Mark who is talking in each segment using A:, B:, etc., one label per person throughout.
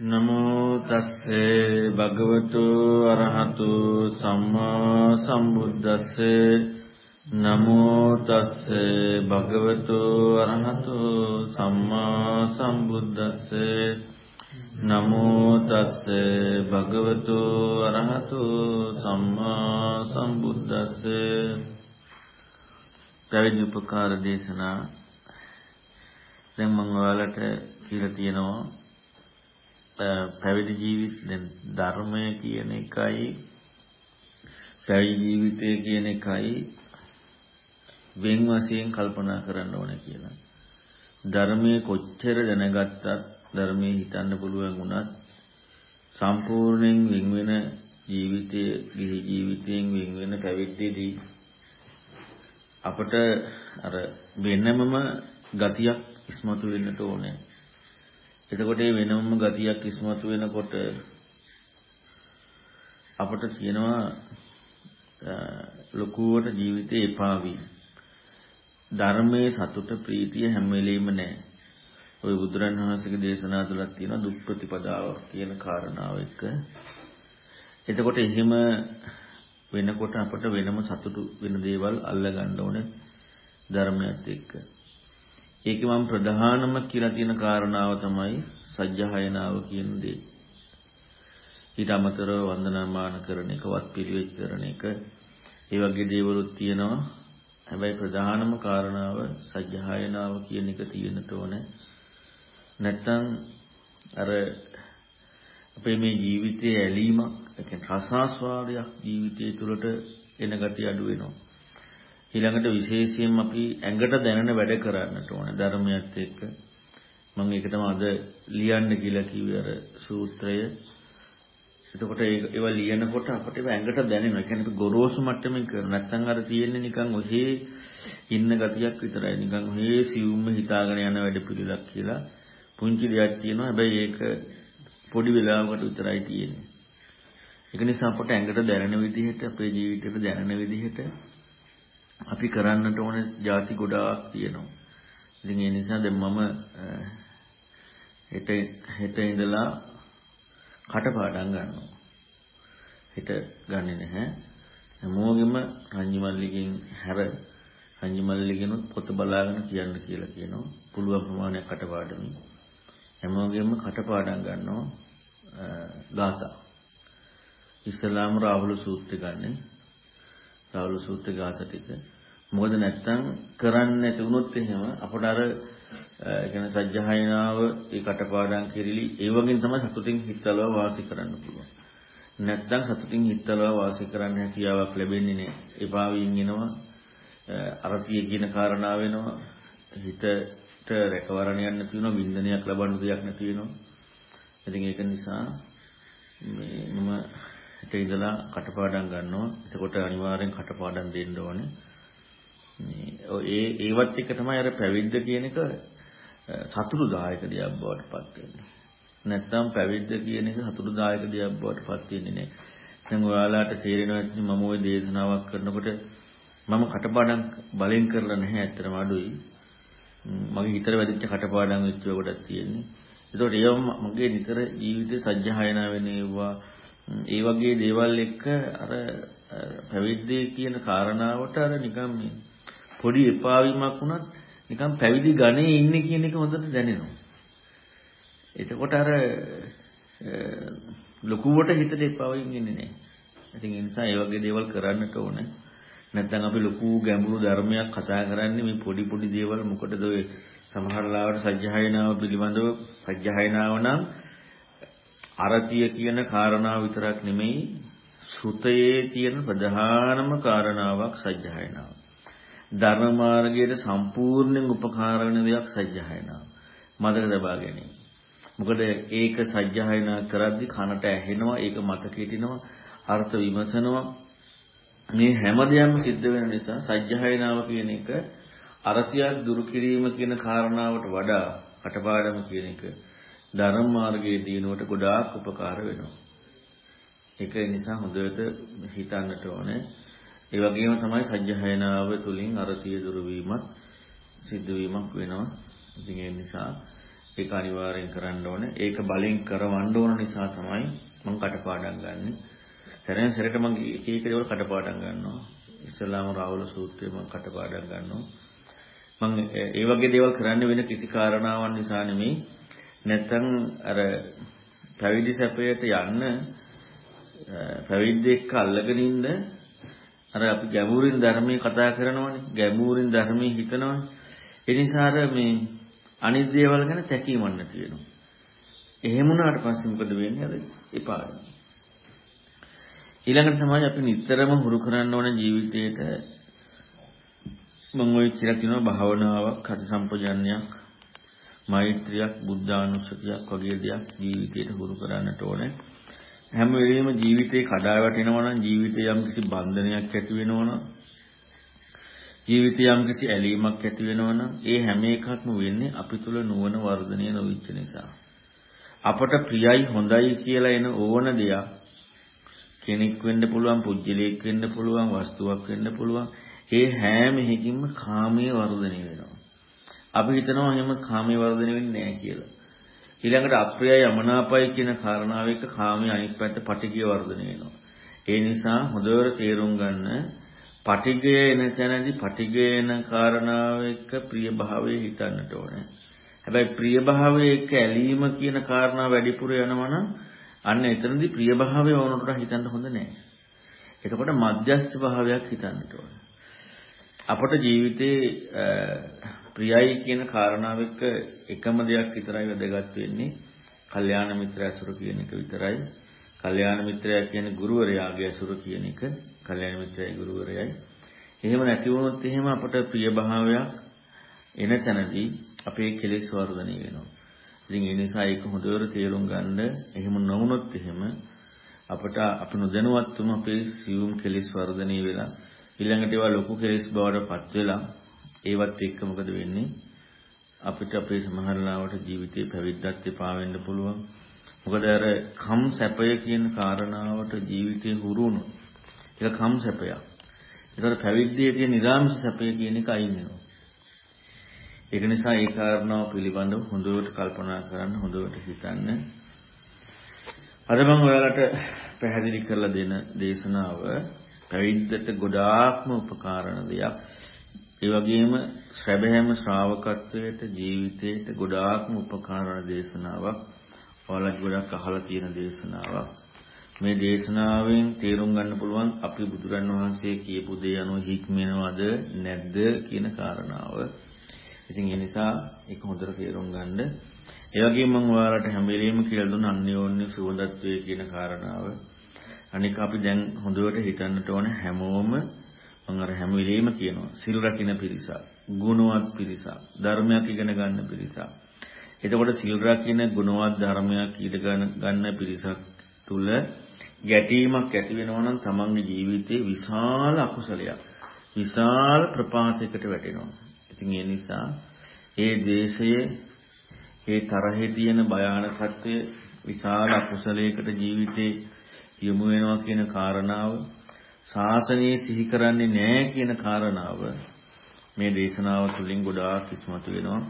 A: නමෝ තස්සේ භගවතු අරහතු සම්මා සම්බුද්දස්සේ. නමෝ තස්සේ භගවතු අරහතු සම්මා සම්බුද්දස්සේ. නමෝ තස්සේ භගවතු අරහතු සම්මා සම්බුද්දස්සේ. පැවිදි උපකාර දේශනා. දැන් මම ඔයාලට කියලා තියෙනවා පැවිදි ජීවිත දැන් ධර්මය කියන එකයි පැවිදි ජීවිතය කියන එකයි වෙන් වශයෙන් කල්පනා කරන්න ඕනේ කියලා. ධර්මයේ කොච්චර දැනගත්තත් ධර්මයේ හිතන්න පුළුවන් වුණත් සම්පූර්ණයෙන් වෙන් වෙන ජීවිතයේ ගිහි ජීවිතයෙන් වෙන් වෙන පැවිද්දේදී අපට අර වෙනමම ගතියක් ඉස්මතු වෙන්නට ඕනේ. එතකොට මේ වෙනම ගතියක් ඉස්මතු වෙනකොට අපට කියනවා ලොකුවට ජීවිතේ එපා වී. ධර්මයේ සතුට ප්‍රීතිය හැම වෙලෙම නැහැ. ওই බුදුරන් වහන්සේගේ දේශනා තුලක් තියෙන දුක් ප්‍රතිපදාව කියන කාරණාව එක්ක. එතකොට එහෙම වෙනකොට අපට වෙනම සතුටු වෙන දේවල් අල්ල ගන්න ඕනේ ධර්මයත් එක්ක. ඒකේ මම ප්‍රධානම කියලා තියෙන කාරණාව තමයි සජ්ජහායනාව කියන දේ. ඊට අමතරව වන්දනාමාන කරන එක, වත් පිළිවෙත් කරන එක, ඒ වගේ දේවලුත් තියෙනවා. හැබැයි ප්‍රධානම කාරණාව සජ්ජහායනාව කියන එක තියෙන්නට ඕනේ. නැත්තම් අර අපේ මේ ජීවිතයේ ඇලීමක්, ඒ කියන්නේ රසාස්වාදයක් ජීවිතය තුළට එන gati අඩු වෙනවා. ඊළඟට විශේෂයෙන් අපි ඇඟට දැනෙන වැඩ කරන්නට ඕනේ ධර්මයත් එක්ක. මම ඒක තමයි අද ලියන්න කියලා කිව්වේ අර සූත්‍රය. එතකොට ඒවා ලියනකොට අපිට ඒවා ඇඟට දැනෙනවා. ඒ කියන්නේ ගොරෝසු මට්ටමින් කරන. නැත්නම් අර තියෙන්නේ නිකන් ඔහේ ඉන්න ගතියක් විතරයි. නිකන් ඔහේ සිවුම්ම හිතාගෙන යන වැඩ පිළිලක් කියලා පුංචි දෙයක් තියෙනවා. හැබැයි ඒක පොඩි වෙලාවකට විතරයි තියෙන්නේ. ඒක නිසා අපට ඇඟට දැනෙන විදිහට අපේ ජීවිතේට දැනෙන විදිහට අපි කරන්නට ඕන ಜಾති ගොඩාක් තියෙනවා. ඉතින් ඒ නිසා දැන් මම හෙට හෙට ඉඳලා කටපාඩම් ගන්නවා. හෙට ගන්නෙ නැහැ. හැමෝගෙම රංජිමල්ලිගෙන් හැර රංජිමල්ලිගෙනුත් පොත බලාගෙන කියන්න කියලා කියනවා. පුළුවන් ප්‍රමාණයක් කටපාඩමින්. හැමෝගෙම කටපාඩම් ගන්නවා ගාථා. ඉස්ලාම් රාහුල සූත්‍රය ගන්නේ සාවල සූත්‍ර ගාථා ටික. මොකද නැත්තම් කරන්නේ නැති වුණොත් එහෙම අපට අර ඒ කියන්නේ සජ්ජහායනාව ඒ කටපාඩම් කිරිලි ඒ වගේ තමයි සතුටින් හිතලව වාසය කරන්න පුළුවන්. නැත්තම් සතුටින් හිතලව වාසය කරන්න හැකියාවක් ලැබෙන්නේ නැහැ. එපා වීම එනවා. අරතිය කියන කාරණාව වෙනවා. හිතට රැකවරණ යන්න තියෙනවා වින්දනයක් ලබන්න දෙයක් නැති වෙනවා. ඉතින් ඒක නිසා මේ මම හිත ඉඳලා කටපාඩම් ගන්නවා. එතකොට අනිවාර්යෙන් කටපාඩම් දෙන්න ඕනේ. මේ ඒ ඒවත් එක තමයි අර පැවිද්ද කියන එක සතුටුදායක දෙයක් බවට පත් වෙන්නේ. නැත්තම් පැවිද්ද කියන එක සතුටුදායක දෙයක් බවට පත් වෙන්නේ නැහැ. දැන් ඔයාලාට තේරෙනවා ඇති මම ওই දේශනාවක් කරනකොට මම කටපාඩම් බලෙන් කරලා නැහැ ඇත්තටම අඩුයි. මගේ හිතට වැදිච්ච කටපාඩම් වෙච්ච කොටක් තියෙන්නේ. ඒතකොට ඒව මගේ නිතර ජීවිතේ සජ්ජහායනා වෙන ඒවා ඒ වගේ දේවල් එක්ක අර පැවිද්දේ කියන කාරණාවට අර නිකන් මේ පොඩි එපා වීමක් වුණත් නිකන් පැවිදි ගණේ ඉන්නේ කියන එක හොඳට දැනෙනවා. එතකොට අර ලොකුවට හිතට එපා වෙන්නේ නැහැ. ඉතින් ඒ නිසා ඒ වගේ දේවල් කරන්නට ඕනේ. නැත්නම් අපි ලොකු ගැඹුරු ධර්මයක් කතා කරන්නේ මේ පොඩි පොඩි දේවල් මොකටද ඔය සමහර ලාවට සත්‍යයනාව පිළිබඳව සත්‍යයනාව නම් අරතිය කියන කාරණාව විතරක් නෙමෙයි සුතයේ තියෙන ප්‍රධානම කාරණාවක් සත්‍යයනාව. ධර්ම මාර්ගයේ සම්පූර්ණයෙන් උපකාර වෙන දෙයක් සත්‍යයනාව. මතක තබා ගැනීම. මොකද ඒක සත්‍යයනා කරද්දි කනට ඇහෙනවා, ඒක මතක හිටිනවා, අර්ථ විමසනවා. මේ හැම දෙයක්ම සිද්ධ වෙන නිසා සත්‍යයනාව කියන එක අරතියක් දුරු කිරීම කියන කාරණාවට වඩා කටපාඩම කියන එක ධර්ම මාර්ගයේ දිනුවට ගොඩාක් උපකාර වෙනවා. ඒක නිසා හොඳට හිතන්නට ඕනේ. ඒ වගේම තමයි සජ්ජහයනාව තුලින් අරතිය දුරු වීමත් සිද්ධ වීමක් වෙනවා. ඉතින් ඒ නිසා ඒක අනිවාර්යෙන් කරන්න ඕනේ. ඒක බලෙන් කරවන්න ඕන නිසා තමයි මම කටපාඩම් ගන්නෙ. සැරෙන් සැරේට මම එක එක දේවල් කටපාඩම් ගන්නවා. ඉස්ලාම රාහුල සූත්‍රය මම කටපාඩම් ගන්නවා. මම ඒ වගේ දේවල් කරන්න වෙන කිසි කාරණාවක් නිසා නෙමෙයි. නැත්තම් අර පැවිදි සැපයට යන්න පැවිද්දෙක් අල්ලගෙන ඉන්න අර අපි ගැඹුරින් ධර්මයේ කතා කරනවනේ ගැඹුරින් ධර්මයේ හිතනවනේ. ඒ නිසා අර මේ අනිත් දේවල් ගැන තැකීමක් නැති වෙනවා. එහෙම වුණාට පස්සේ මොකද වෙන්නේ? අර එපා ඊළඟට තමයි අපි නිතරම හුරු කරන්න ඕන ජීවිතේට මම ඔය කියලා තියෙනවා භාවනාවක් අති සම්පජන්ණයක් මෛත්‍රියක් බුද්ධානුස්සතියක් වගේ දෙයක් ජීවිතේට හුරු කරන්නට ඕනේ හැම වෙලෙම ජීවිතේ කඩා වැටෙනවා නම් ජීවිතේ යම් කිසි බන්ධනයක් ඇති වෙනවා නම් ජීවිතේ යම් කිසි ඇලීමක් ඇති වෙනවා නම් ඒ හැම එකක්ම වෙන්නේ අපි තුල නුවණ වර්ධනය නොවිච්ච නිසා. අපට ප්‍රියයි හොඳයි කියලා එන ඕන දෙයක් කෙනෙක් වෙන්න පුළුවන්, පුජ්‍යලයක් වෙන්න පුළුවන්, වස්තුවක් වෙන්න පුළුවන්. ඒ හැම එකකින්ම කාමයේ වර්ධනය වෙනවා. අපි හිතනවා එහෙම කාමයේ වර්ධනය වෙන්නේ නැහැ කියලා. ඊළඟට අප්‍රියයි යමනාපයි කියන කාරණාව එක්ක කාමයේ අනිත් පැත්ත පටිඝය වර්ධනය වෙනවා. ඒ නිසා හොඳට තේරුම් ගන්න පටිඝය එන තැනදී පටිඝය එන කාරණාව එක්ක ප්‍රිය භාවයේ හිතන්නට ඕනේ. හැබැයි ප්‍රිය භාවයේ එක්ක ඇලීම කියන කාරණාව වැඩිපුර යනවා නම් අන්න එතනදී ප්‍රිය භාවය වුණොත් හිතන්න හොඳ නැහැ. එතකොට මධ්‍යස්ථ භාවයක් හිතන්නට ඕනේ. අපට ජීවිතේ ප්‍රියයි කියන කාරණාව එක්ක එකම දෙයක් විතරයි වැදගත් වෙන්නේ. කල්යාණ මිත්‍ර ඇසුර කියන එක විතරයි. කල්යාණ මිත්‍රයා කියන්නේ ගුරුවරයාගේ ඇසුර කියන එක. කල්යාණ මිත්‍රයයි ගුරුවරයයි. එහෙම නැති වුණොත් එහෙම අපට ප්‍රිය භාවයක් එන තැනදී අපේ කෙලෙස් වර්ධනය වෙනවා. ඉතින් ඒ නිසා ඒක හොඳට තේරුම් ගන්න එහෙම නොවුනොත් එහෙම අපට අපි නොදැනුවත්වම අපේ සියුම් කෙලෙස් වර්ධනය වෙලා ඊළඟට ඒවා ලොකු කෙලෙස් බවට පත් වෙලා ඒවත් එක්ක මොකද වෙන්නේ? අපිට අපේ සමහරලාවට ජීවිතේ පැවිද්දත් එපා වෙන්න පුළුවන්. මොකද අර කම් සැපය කියන කාරණාවට ජීවිතේ හුරු වුණොත් ඒක කම් සැපයක්. ඒතර පැවිද්දේ තියෙන නිරාමිෂ සැපය කියන එක අයින් වෙනවා. ඒක නිසා ඒ කාරණාව පිළිබඳව හොඳට කල්පනා කරන්න හොඳට හිතන්න. අද මම ඔයාලට පැහැදිලි කරලා දෙන දේශනාව පැවිද්දට ගොඩාක්ම උපකාරණ දෙයක්. ඒ වගේම සැබෑම ශ්‍රාවකත්වයට ජීවිතයට ගොඩාක්ම උපකාර දේශනාවක්. ඔයාලා ගොඩක් අහලා තියෙන දේශනාවක්. මේ දේශනාවෙන් තේරුම් ගන්න පුළුවන් අපි බුදුරන් වහන්සේ කියපු දේ අනුව හික්මනවද නැද්ද කියන කාරණාව. ඉතින් ඒ නිසා ඒක හොඳට තේරුම් ගන්න. ඒ වගේම මම ඔයාලට හැම වෙලෙම කියලා දුන්න අන්‍යෝන්‍ය සුවඳත්වයේ කියන කාරණාව. අනික අපි දැන් හොඳට හිතන්නට ඕන හැමෝම මම අර හැම වෙලෙම කියනවා සිල් රකින්න පිරිසක්, ගුණවත් පිරිසක්, ධර්මයක් ඉගෙන ගන්න පිරිසක්. එතකොට සිල් රකින්න ගුණවත් ධර්මයක් ඉගෙන ගන්න පිරිසක් තුල ගැටීමක් ඇති වෙනවා නම් තමන්ගේ ජීවිතේ විශාල අකුසලයක්, විශාල ප්‍රපාතයකට වැටෙනවා. ඉතින් ඒ නිසා ඒ දේශයේ ඒ තරහේ තියෙන භයානකත්වය විශාල අකුසලයකට ජීවිතේ යොමු වෙනවා කියන කාරණාව ශාසනය සිහි කරන්නේ නැහැ කියන කාරණාව මේ දේශනාව තුළින් ගොඩාක් ඉස්මතු වෙනවා.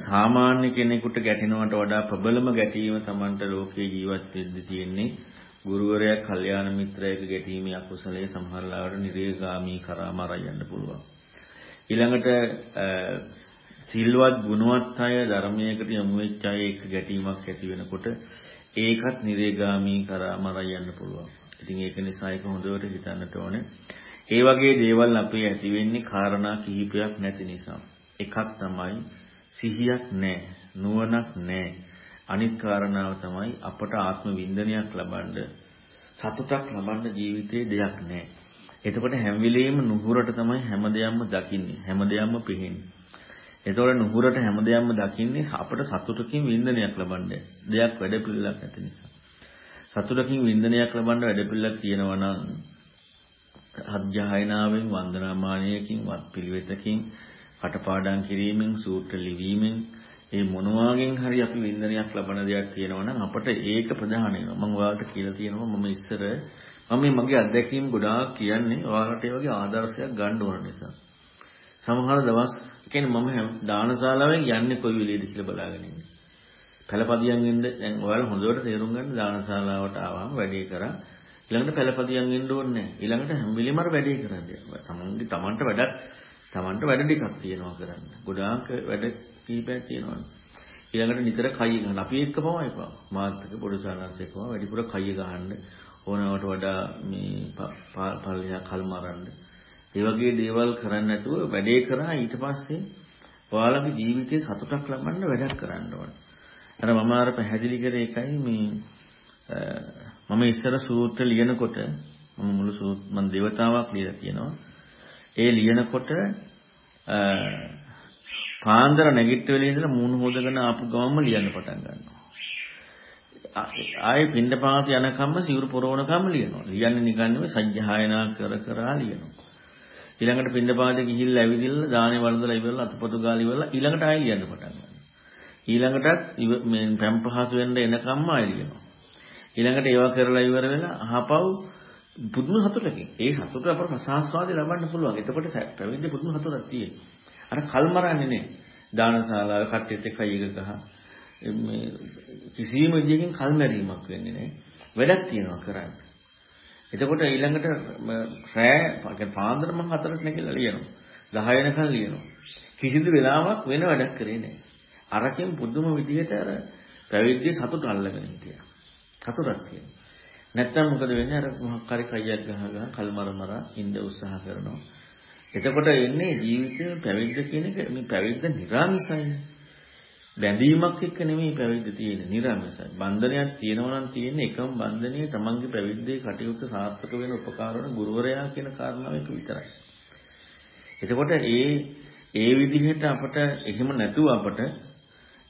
A: සාමාන්‍ය කෙනෙකුට ගැටෙනවට වඩා ප්‍රබලම ගැටීම Tamanට ලෝකේ ජීවත් වෙද්දී තියෙන්නේ ගුරුවරයා, කල්යාණ මිත්‍රයෙක් ගැටීමේ අකුසලයේ සමහරලාවට නිරේගාමී කරා මරා යන්න පුළුවන්. ඊළඟට සිල්වත් ගුණවත් අය ධර්මයකට යොමු වෙච්ච අය එක්ක ගැටීමක් ඇති වෙනකොට ඒකත් නිරේගාමී කරා මරා යන්න පුළුවන්. ඉතින් ඒක නිසා ඒක හොඳට හිතන්නට ඕනේ. ඒ වගේ දේවල් අපේ ඇති වෙන්නේ කාරණා කිහිපයක් නැති නිසා. එකක් තමයි සිහියක් නැහැ, නුවණක් නැහැ. අනිත් කාරණාව තමයි අපට ආත්ම වින්දනයක් ලබන්න සතුටක් ලබන්න ජීවිතේ දෙයක් නැහැ. එතකොට හැම වෙලෙම නුහුරට තමයි හැම දෙයක්ම දකින්නේ, හැම දෙයක්ම පෙහෙන්නේ. එතකොට නුහුරට හැම දෙයක්ම දකින්නේ අපට සතුටකින් වින්දනයක් ලබන්න දෙයක් වැඩ පිළිලක් නැති නිසා. සතුටකින් වින්දනයක් ලබන්න වැඩපිළිවෙලක් තියෙනවා නම් අධ්‍යයනාවෙන් වන්දනාමානයකින් වත් පිළිවෙතකින් කටපාඩම් කිරීමෙන් සූත්‍ර ලිවීමෙන් ඒ මොනවාගෙන් හරි අපි වින්දනයක් ලබන දෙයක් තියෙනවා නම් අපට ඒක ප්‍රධාන වෙනවා මම ඔයාලට කියලා තියෙනවා මම ඉස්සර මම මගේ අත්දැකීම් ගොඩාක් කියන්නේ ඔයාලට ඒ වගේ ආදර්ශයක් ගන්න ඕන නිසා සමහර දවස් කියන්නේ මම දානශාලාවෙන් යන්නේ කොයි වෙලේද කියලා බලාගෙන ඉන්නේ. පළපදියන් ඉන්න දැන් ඔයාලා හොඳට තේරුම් ගන්න දානශාලාවට ආවම වැඩේ කරා ඊළඟට පළපදියන් ඉන්න ඕනේ නැහැ. ඊළඟට හැම වෙලෙම අර වැඩේ කරන්න. තමන්ගේ තමන්ට වැඩක් තමන්ට වැඩ ටිකක් තියෙනවා කරන්න. ගොඩාක් වැඩ කීපයක් තියෙනවා. ඊළඟට නිතර කයි ගන්න. අපි එක්ක පවා එපා. මාත් එක්ක පොඩි සානස් එක්කම වැඩිපුර කයි ගහන්න ඕනවට වඩා මේ පල්ලියා කල් මරන්න. ඒ වගේ දේවල් කරන්නේ නැතුව වැඩේ කරා ඊට පස්සේ ඔයාලගේ ජීවිතේ සතුටක් ලබන්න වැඩක් කරන්න ඕනේ. අර මම අර පැහැදිලි කරේ එකයි මේ මම ඉස්සර සූත්‍ර ලියනකොට මම මුළු සූත් මම දේවතාවක් ලියලා තියෙනවා. ඒ ලියනකොට පාන්දර නැගිට වෙලේ ඉඳලා මූණ හොදගෙන ආපු ගමන්ම ලියන්න පටන් ගන්නවා. ආයේ පින්ඩපාත යනකම්ම සිවුරු පොරවනකම්ම ලියනවා. ලියන්නේ නිකන් නෙවෙයි සජ්ජහායනා කර කර ලියනවා. ඊළඟට පින්ඩපාතේ ගිහිල්ලා ඇවිදින්න දානේ වළඳලා ඉවරලා අතපොතු ගාලා ඉවරලා ඊළඟට ආයෙ ලියන්න පටන් ගන්නවා. ඊළඟටත් මේ පැම්පහසු වෙන්න එනකම්ම ආයෙ ලියනවා. ඊළඟට ඒවා කරලා ඉවර වෙලා අහපව් පුදුම සතුටකින්. ඒ සතුට අපර ප්‍රසආස්වාදේ ලබන්න පුළුවන්. එතකොට පැවිදි පුදුම සතුටක් තියෙනවා. අර කල්මරන්නේ නේ. දානශාලාවේ කට්ටියත් එක්ක අයක ගහ මේ කිසිම විදියකින් කල්මැරීමක් වෙන්නේ නැහැ. වැඩක් තියෙනවා කරන්න. එතකොට ඊළඟට රෑ පාන්දර මම හතරට නැගිටලා ලියනවා. 10 වෙනකන් ලියනවා. කිසිදු වෙලාවක් වෙන වැඩක් කරේ නැහැ. අරකින් පුදුම විදියට අර පැවිද්දේ සතුට අල්ලගෙන හිටියා. සතුටක් තියෙනවා. නැත්තම් මොකද වෙන්නේ අර මොහක් හරි කයියක් ගහ ගහ කල්මර මර ඉන්න උත්සාහ කරනවා. එතකොට එන්නේ ජීවිතේ පැවිද්ද කියන එක මේ පැවිද්ද නිර්ාමිසයි. බැඳීමක් එක්ක නෙමෙයි පැවිද්ද තියෙන්නේ නිර්ාමිසයි. බන්ධනයක් තියෙනවා නම් තියෙන්නේ එකම බන්ධනයේ තමන්ගේ පැවිද්දේ කටයුතු සාර්ථක වෙන උපකාර වන ගුරුවරයා කියන කාරණාව එක විතරයි. එතකොට ඒ ඒ විදිහට අපට එහෙම නැතුව අපට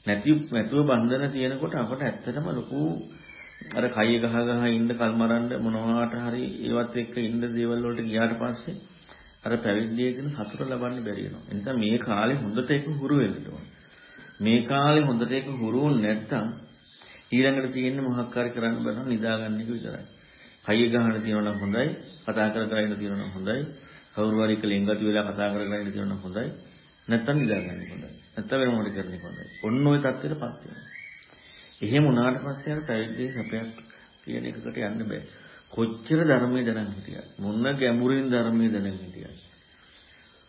A: නැති නැතුව බන්ධන තියෙනකොට අපට ඇත්තටම ලොකු අර කය ගහ ගහ ඉන්න කල්මරන්න මොනවාට හරි ඒවත් එක්ක ඉන්න දේවල් වලට ගියාට පස්සේ අර පැවිද්දේ කියන සතුට ලබන්න බැරි වෙනවා. ඒ නිසා මේ කාලේ හොඳට ඒක හුරු වෙන්න ඕනේ. මේ කාලේ හොඳට ඒක හුරු වුනේ නැත්තම් ඊළඟට තියෙන්නේ මොහක් හරි කරන්න බෑ නිදාගන්න එක විතරයි. කය ගහන තියෙනවා නම් හොඳයි, කතා කර කර ඉන්න තියෙනවා නම් හොඳයි, කවුරු හරි එක ලෙන්ගතු වෙලා කතා කර කර ඉන්න තියෙනවා නම් හොඳයි. නැත්තම් නිදාගන්න හොඳයි. නැත්තම් වෙන මොකද කරන්නේ හොඳයි. ඔන්න ඔය தත්ත්වෙටපත් වෙනවා. එහෙම වුණාට පස්සේ අර පැවිද්දේ සැපයක් කියන එකකට යන්න බෑ. කොච්චර ධර්මයේ දැනන් හිටියත් මොන ගැඹුරින් ධර්මයේ දැනන් හිටියත්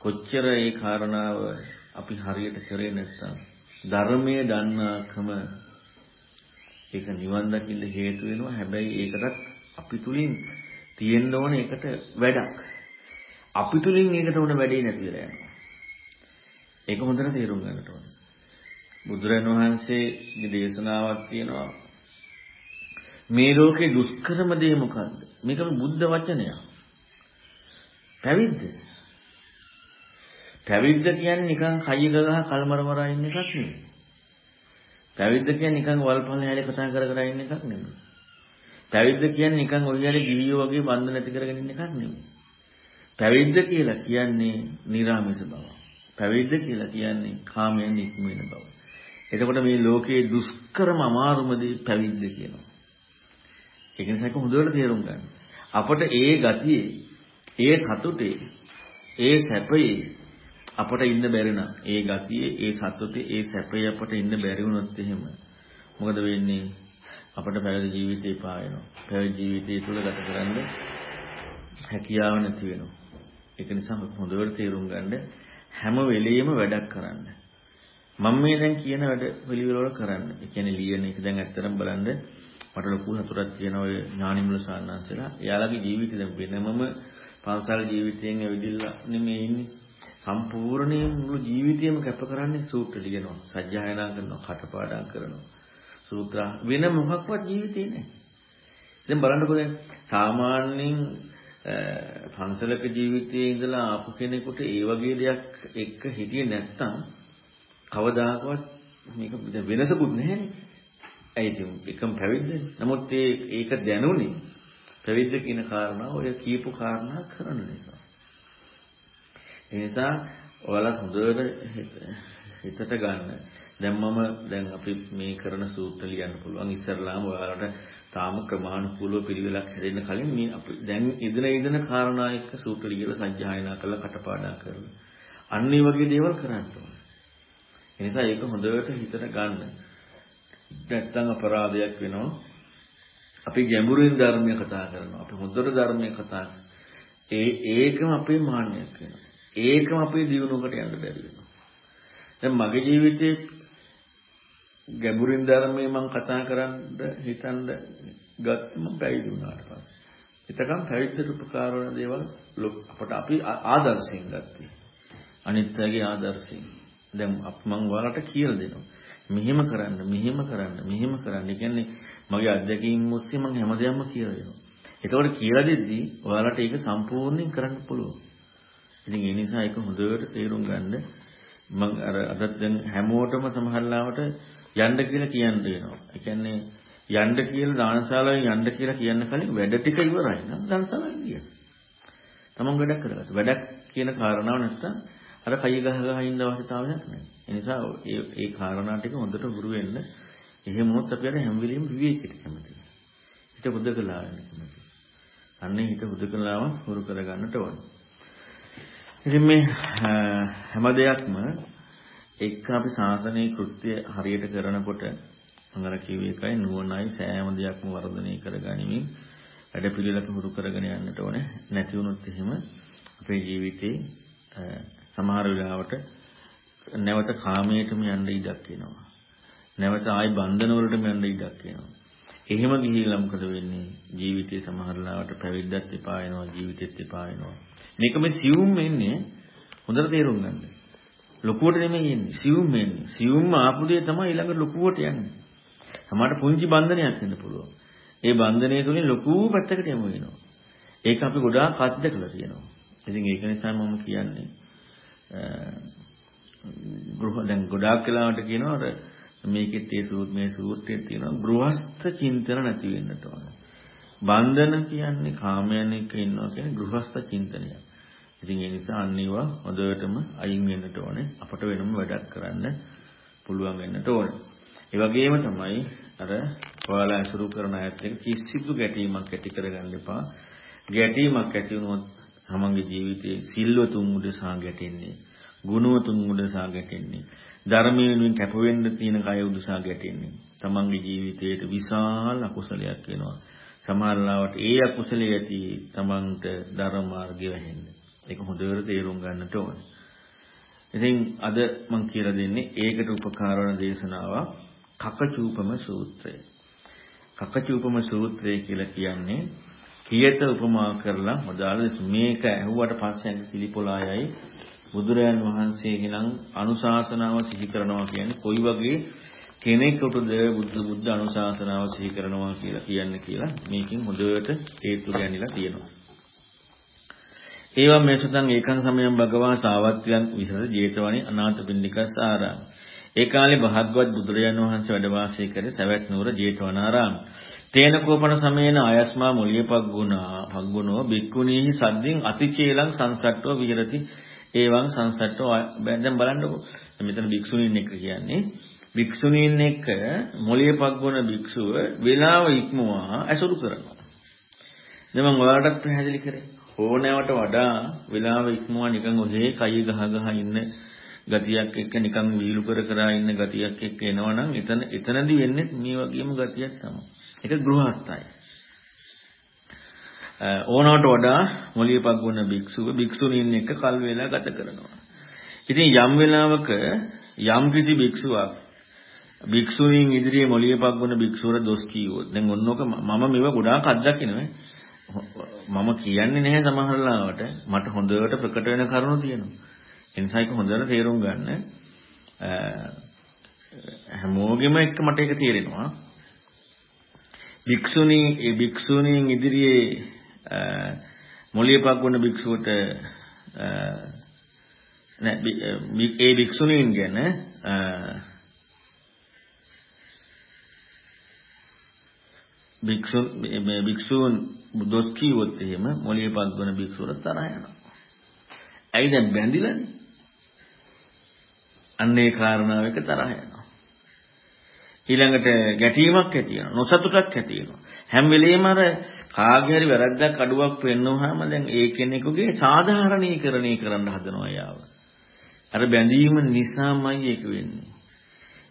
A: කොච්චර ඒ කාරණාව අපි හරියට කරේ නැත්නම් ධර්මයේ දන්නාකම ඒක නිවන් දකින්න හේතු වෙනවා හැබැයි ඒකටත් අපි තුලින් තියෙන්න ඕන ඒකට වැඩක් අපි තුලින් ඒකට උන වැඩේ නැති වෙලා යනවා ඒක හොඳට තේරුම් ගන්නට ඕනේ බුදුරන් වහන්සේගේ දේශනාවක් තියෙනවා මේ ලෝකේ දුෂ්කරම දේ මොකද්ද? මේක බුද්ධ වචනයක්. පැවිද්ද. පැවිද්ද කියන්නේ නිකන් කයි ගගහ කල්මරමරා ඉන්න එකක් නෙමෙයි. පැවිද්ද කියන්නේ නිකන් වල්පල් හැලේ කතා කර කර ඉන්න එකක් නෙමෙයි. පැවිද්ද කියන්නේ නිකන් ඔය හැලේ ගිහියෝ වගේ බන්ධ නැති කරගෙන ඉන්න එකක් නෙමෙයි. පැවිද්ද කියලා කියන්නේ නිර්ාමිස බව. පැවිද්ද කියලා කියන්නේ කාමයෙන් නික්ම වෙන බව. එතකොට මේ ලෝකයේ දුෂ්කරම අමාරුම දේ පැවිද්ද කියනවා. ඒක නිසා ඒක හොඳට තේරුම් ගන්න. අපට ඒ ගතියේ, ඒ සතුටේ, ඒ සැපේ අපට ඉන්න බැරි නම්, ඒ ගතියේ, ඒ සතුටේ, ඒ සැපේ අපට ඉන්න බැරි වුණොත් එහෙම මොකද වෙන්නේ? අපට පැවිදි ජීවිතේ පායනවා. පැවිදි ජීවිතය තුළ ගත කරන්න හැකියාව නැති වෙනවා. ඒක නිසා හොඳට තේරුම් ගන්න හැම වෙලෙම වැඩක් කරන්න. මම මේ දැන් කියන වැඩ පිළිවෙල වල කරන්න. ඒ කියන්නේ ලියන එක දැන් ඇත්තටම බලන්න මට ලොකු සතුටක් තියෙනවා ඔය ඥානිමුල සාන්නාන්සලා. එයාලගේ ජීවිතය දැන් වෙනමම පන්සල් ජීවිතයෙන් ඇවිදිලා නෙමෙයි ඉන්නේ. සම්පූර්ණයෙන් මුළු ජීවිතයම කැප කරන්නේ සූත්‍ර ලියනවා. සජ්ජායනා කරනවා, කටපාඩම් කරනවා. සූත්‍ර වෙන මොකක්වත් ජීවිතේ නැහැ. දැන් බලන්නකෝ දැන් සාමාන්‍යයෙන් පන්සලක ජීවිතයේ ඉඳලා ආපු කෙනෙකුට ඒ වගේ දෙයක් එක්ක හිටියේ නැත්තම් කවදාකවත් මේක වෙනසකුත් නැහැනේ. ඇයි ඉතින් එකම පැවිද්දනේ. නමුත් ඒ ඒක දැනුනේ පැවිද්ද කියන කාරණාව ඔය කියපු කාරණා කරන නිසා. ඒ නිසා ඔයාලා හොඳට හිතට ගන්න. දැන් මම දැන් අපි මේ කරන සූත්‍ර ලියන්න පුළුවන් ඉස්සරලාම ඔයාලට තාම ක්‍රමානුකූලව පිළිවෙලක් හැදෙන්න කලින් මේ අපි දැන් ඉදන ඉදන කාරණා එක්ක සූත්‍ර ලියලා සජ්ජායනා කරලා කටපාඩම් කරලා අන්න ඒ වගේ දේවල් කරන්න ඕනේ. ඒ නිසා ඒක හොඳට හිතට ගන්න. නැත්තම් අපරාධයක් වෙනවා. අපි ගැඹුරින් ධර්මය කතා කරනවා. අපි හොඳට ධර්මය කතා ඒ ඒකම අපේ මාන්නයක් වෙනවා. ඒකම අපේ දියුණුවකට යන්න බැරි වෙනවා. දැන් මගේ ජීවිතේ ගැඹුරින් ධර්මයේ මම කතා කරන්න හිතන්න ගත්ත මම පැවිදි වුණාට පස්සේ. එතකම් පැවිද්දට උපකාර වන දේවල් අපට අපි ආදර්ශයෙන් ගත්තේ. අනිත්‍යගේ ආදර්ශයෙන්. දැන් මම ඔයාලට කියලා දෙනවා. මෙහෙම කරන්න, මෙහෙම කරන්න, මෙහෙම කරන්න. ඒ කියන්නේ මගේ අත්දැකීම් ඔස්සේ මම හැමදේම කියලා දෙනවා. එතකොට කියලා දෙද්දී ඔයාලට ඒක සම්පූර්ණයෙන් කරන්න පුළුවන්. ඉතින් ඒ නිසා ඒක හොඳට තේරුම් ගන්න මම අර අදත් දැන් හැමෝටම සමහරලාවට යන්න කියලා කියන්න වෙනවා. ඒ කියන්නේ යන්න කියලා දානශාලාවෙන් යන්න කියලා කියන්න කලින් වැඩ ටික ඉවරයි නම් දානශාලාවෙන් ගියා. තමන් වැඩක් කරගත්තා. වැඩක් කියන කාරණාව නැත්තම් අර කය ගහ ගහ ඉන්න අවශ්‍යතාවයක් නැහැ. ඒ නිසා ඒ ඒ කාරණා ටික හොඳට හුරු වෙන්න. එහෙම වුණොත් අපි අර හැම වෙලෙම විවේකයට කැමතියි. හිත බුද්ධකලා වෙන්න කැමතියි. අන්නේ හිත බුද්ධකලාව හුරු කරගන්නට ඕන. ඉතින් මේ හැම දෙයක්ම එක්ක අපි සාසනීය කෘත්‍ය හරියට කරනකොට මම අර කිව්ව එකයි නුවණයි සෑම දෙයක්ම වර්ධනය කරගනිමින් වැඩ පිළිවෙලක හුරු කරගෙන යන්නට ඕනේ. නැති වුණොත් එහෙම අපේ ජීවිතේ සමහර වෙලාවට නැවත කාමයටම යන්න ඉඩක් වෙනවා. නැවත ආයි බන්ධන වලටම යන්න ඉඩක් වෙනවා. එහෙම ගිහිල්ලා මොකද වෙන්නේ? ජීවිතේ සමහර වෙලාවට පැවිද්දත් එපා වෙනවා, ජීවිතෙත් එපා වෙනවා. මේක මේ සියුම් වෙන්නේ හොඳට තේරුම් ගන්න. ලොකුවට නෙමෙයි එන්නේ, සියුම් වෙන්නේ. සියුම්ම ආපු දේ තමයි ඊළඟ ලොකුවට යන්නේ. සමහරට පුංචි බන්ධනයක් වෙන්න පුළුවන්. ඒ බන්ධනය තුලින් ලොකු පැත්තකට යමු වෙනවා. ඒක අපි ගොඩාක් අත්දැකලා තියෙනවා. ඉතින් ඒක නිසා මම කියන්නේ ගෘහ දැන් ගොඩාක් වෙලාවට කියනවා අර මේකෙත් ඒ සූත් මේ සූත්‍රයේ තියෙනවා ගෘහස්ත චින්තන නැති වෙන්නට ඕන. බන්ධන කියන්නේ කාමයන් එක්ක ඉන්නවා කියන්නේ ගෘහස්ත චින්තනය. ඉතින් ඒ නිසා අන්නේවා හොඳටම අයින් වෙන්නට ඕනේ. අපට වෙනම වැඩක් කරන්න පුළුවන් වෙන්නට ඕනේ. ඒ වගේම තමයි අර ඔයාලා අසුරු කරන අයත් එක්ක කිසිදු ගැටීමක් ඇති කරගන්න එපා. ගැටීමක් ඇති වුණොත් තමන්ගේ ජීවිතයේ සිල්වතුන් උදෙසා ගැටෙන්නේ, ගුණවතුන් උදෙසා ගැටෙන්නේ, ධර්මයෙන් කැප වෙන්න තියෙන කය උදෙසා ගැටෙන්නේ. තමන්ගේ ජීවිතයට විශාල අකුසලයක් වෙනවා. සමහරවිට ඒ අකුසලයේ ඇති තමන්ට ධර්ම මාර්ගය වැහෙන්නේ. ඒක හොඳට තේරුම් ගන්නට ඕනේ. ඉතින් අද මම කියලා දෙන්නේ ඒකට උපකාර වන දේශනාවක් කකචූපම සූත්‍රය. කකචූපම සූත්‍රය කියලා කියන්නේ කියත උපමා කරලා මොදාල මේක ඇහුවට පස්සේ පිළිපොලායයි බුදුරයන් වහන්සේ හිනම් අනුශාසනාව සිහි කරනවා කියන්නේ කොයි වගේ කෙනෙකුටද බුද්ධ බුද්ධ අනුශාසනාව සිහි කරනවා කියලා කියන්නේ කියලා මේකෙන් හොඳට හේතු ගැනීමලා තියෙනවා. ඒවම් මේ සතන් ඒකං සමයම් භගවා සාවත්‍යයන් විසද ජේතවනි අනාථපිණ්ඩිකස් ආරාම. ඒ කාලේ භාග්‍යවත් බුදුරජාණන් වහන්සේ වැඩ වාසය කර සවැත් නුවර ජේතවනාරාම. තේන කෝපන සමේන ආයස්මා මුලියපග්ගුණා පග්ගුණෝ බික්කුණීහි සද්දින් අතිචේලං සංසට්ඨව විහෙරති. ඒවං සංසට්ඨව දැන් බලන්නකෝ. මෙතන භික්ෂුණීන් එක කියන්නේ. භික්ෂුණීන් එක්ක මුලියපග්ගුණ භික්ෂුව වේලාව ඉක්මවා ඇසුරු කරනවා. දැන් මම ඔයාලටත් පැහැදිලි කරේ. ඕනෑවට වඩා වේලාව ඉක්මවා නිකන් ඔහේ කයි ගහ ගහ ඉන්න ගතියක් එක්ක නිකන් වීලු කර කර ඉන්න ගතියක් එක්ක එනවනම් එතන එතනදි වෙන්නේ මේ වගේම ගතියක් තමයි ඒක ගෘහස්ථයි. ඕනවට වඩා මොළියපක් වුණ භික්ෂුව භික්ෂුණීන් එක්ක කල් වේලා ගත කරනවා. ඉතින් යම් වෙලාවක යම් කිසි භික්ෂුවක් භික්ෂුණීන් ඉදිරියේ මොළියපක් වුණ භික්ෂුවර දොස් කීවොත් දැන් ඔන්නෝක මම මේව ගොඩාක් අත්දකින්නේ මම කියන්නේ නැහැ සමහර ලාවට මට හොඳට ප්‍රකට වෙන කරුණු තියෙනවා. ඒ නිසා ඒක හොඳට තේරුම් ගන්න. හැමෝගෙම එක මට ඒක තේරෙනවා. භික්ෂුණී ඒ භික්ෂුණීන් ඉදිරියේ මොළියපක් වුණ භික්ෂුවට ඒ භික්ෂුණීන් ගැන භික්ෂුන් මේ භික්ෂුන් දොස් කිව්වොත් එහෙම මොළියපක් වුණ භික්ෂුවට තරහ යනවා. ඇයි දැන් බැඳිලානේ? අන්නේ කාරණාව එක තරහ යනවා. ඊළඟට ගැටීමක් ඇති වෙනවා නොසතුටක් ඇති වෙනවා හැම වෙලෙම අර කාගේ හරි වැරද්දක් අඩුවක් පෙන්වුවාම දැන් ඒ කෙනෙකුගේ සාධාරණීකරණය කරන්න හදනවා යාව අර බැඳීම නිසාමයි ඒක වෙන්නේ.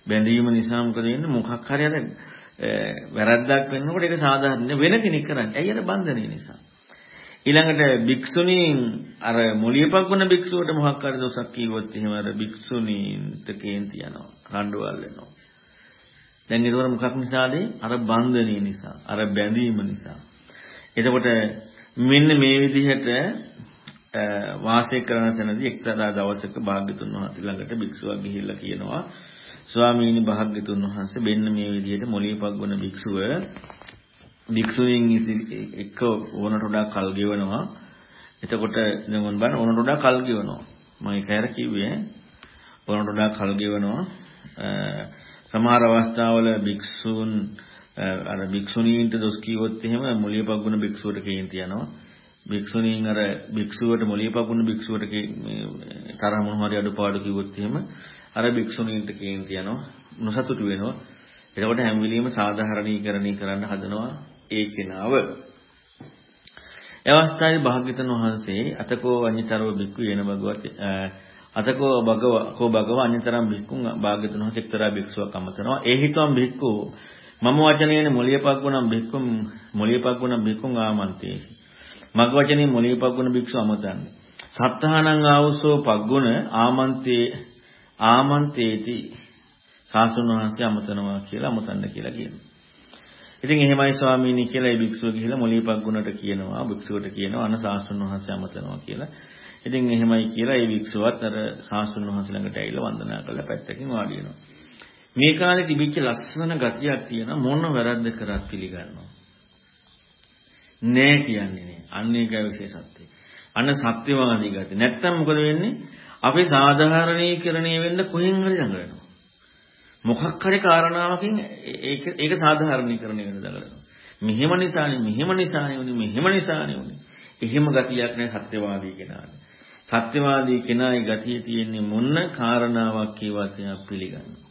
A: බැඳීම නිසා මොකද වෙන්නේ? මොකක් හරි අර වැරද්දක් වෙනකොට ඒක සාධාරණ වෙන කෙනෙක් කරන්නේ. ඇයි අර බන්ධනය නිසා. ඊළඟට භික්ෂුණීන් අර මුලියපක්වන භික්ෂුවට මොකක් හරි දොසක් කිව්වොත් එහෙම අර භික්ෂුණීන්ට කේන්ති යනවා. රණ්ඩුවල් වෙනවා. දැන් ඒකවල මොකක් නිසාද? අර බන්ධනය නිසා, අර බැඳීම නිසා. එතකොට මෙන්න මේ විදිහට වාසය කරන තැනදී එක්තරා දවසක භාග්‍යතුන් වහන්සේ ළඟට භික්ෂුවක් ගිහිල්ලා කියනවා ස්වාමීනි භාග්‍යතුන් වහන්සේ මෙන්න මේ විදිහට මොළීපග්ගොන භික්ෂුව භික්ෂුණීන් එක්ක ඕනට වඩා කල් ගෙවනවා. එතකොට දැන් මොන් බලන්න ඕනට වඩා කල් ගෙවනවා. මම ඒක ඇර කිව්වේ ඕනට වඩා කල් ගෙවනවා. සමහර අවස්ථාවල භික්ෂූන් අර භික්ෂුණීන්ට දොස් කිව්වොත් එහෙම මොළියපග්ගුණ භික්ෂුවට කේන්ති යනවා. භික්ෂුණීන් අර භික්ෂුවට මොළියපග්ගුණ භික්ෂුවට තරහ මොන හරි අඩුපාඩු කිව්වොත් එහෙම අර භික්ෂුණීන්ට කේන්ති යනවා. නොසතුටු වෙනවා. එතකොට හැම වෙලෙම සාධාරණීකරණී කරන්න හදනවා ඒ කෙනාව. ඒ අවස්ථාවේ භාග්‍යවතුන් වහන්සේ අතකෝ අඤ්ඤතරව බික්කු යන භගවත් අතකෝ භගව කෝ භගව අඤ්ඤතරම් බික්කුන් භාග්‍යවතුන් වහන්සේ එක්තරා භික්ෂුවක් අමතනවා. ඒ හිතවම් බික්කු මම වචනේන මොළියපග්ගුණම් බික්කුම් මොළියපග්ගුණම් බික්කුම් ආමන්තේසි. මග වචනේ මොළියපග්ගුණ බික්ෂු අමතන්නේ. සත්තහනං ආවසෝ පග්ගුණ ආමන්තේ ආමන්තේති සාසුන් වහන්සේ අමතනවා කියලා අමතන්න කියලා කියනවා. ඉතින් එහෙමයි ස්වාමීනි කියලා ඒ භික්ෂුව ගිහිලා මොළියපග්ගුණට කියනවා භික්ෂුවට කියනවා අන සාසුන් වහන්සේ අමතනවා කියලා. ඉතින් එහෙමයි කියලා ඒ භික්ෂුවත් අර සාසුන් වහන්සේ ළඟට ඇවිල්ලා වන්දනා කරලා පැත්තකින් වාඩි වෙනවා. මේ කාලේ තිබිච්ච ලස්සන ගතියක් තියෙන මොන වැරද්ද කරත් පිළිගන්නවා. නෑ කියන්නේ නෑ. අන්න ඒකයි විශේෂත්වය. අන්න සත්‍යවාදී ගතිය. නැත්තම් මොකද වෙන්නේ? අපි සාධාරණීකරණය වෙන්න කොහෙන් හරි දඟලනවා. මොකක් හරි කාරණාවකින් ඒක ඒක සාධාරණීකරණය වෙන්න දඟලනවා. මෙහෙම නිසානේ මෙහෙම නිසානේ උනේ මෙහෙම නිසානේ උනේ. එහෙම ගතියක් නෑ සත්‍යවාදී කෙනාට. සත්‍යවාදී කෙනායි ගතිය තියෙන්නේ මොන කාරණාවක් කියවත් එයා පිළිගන්නවා.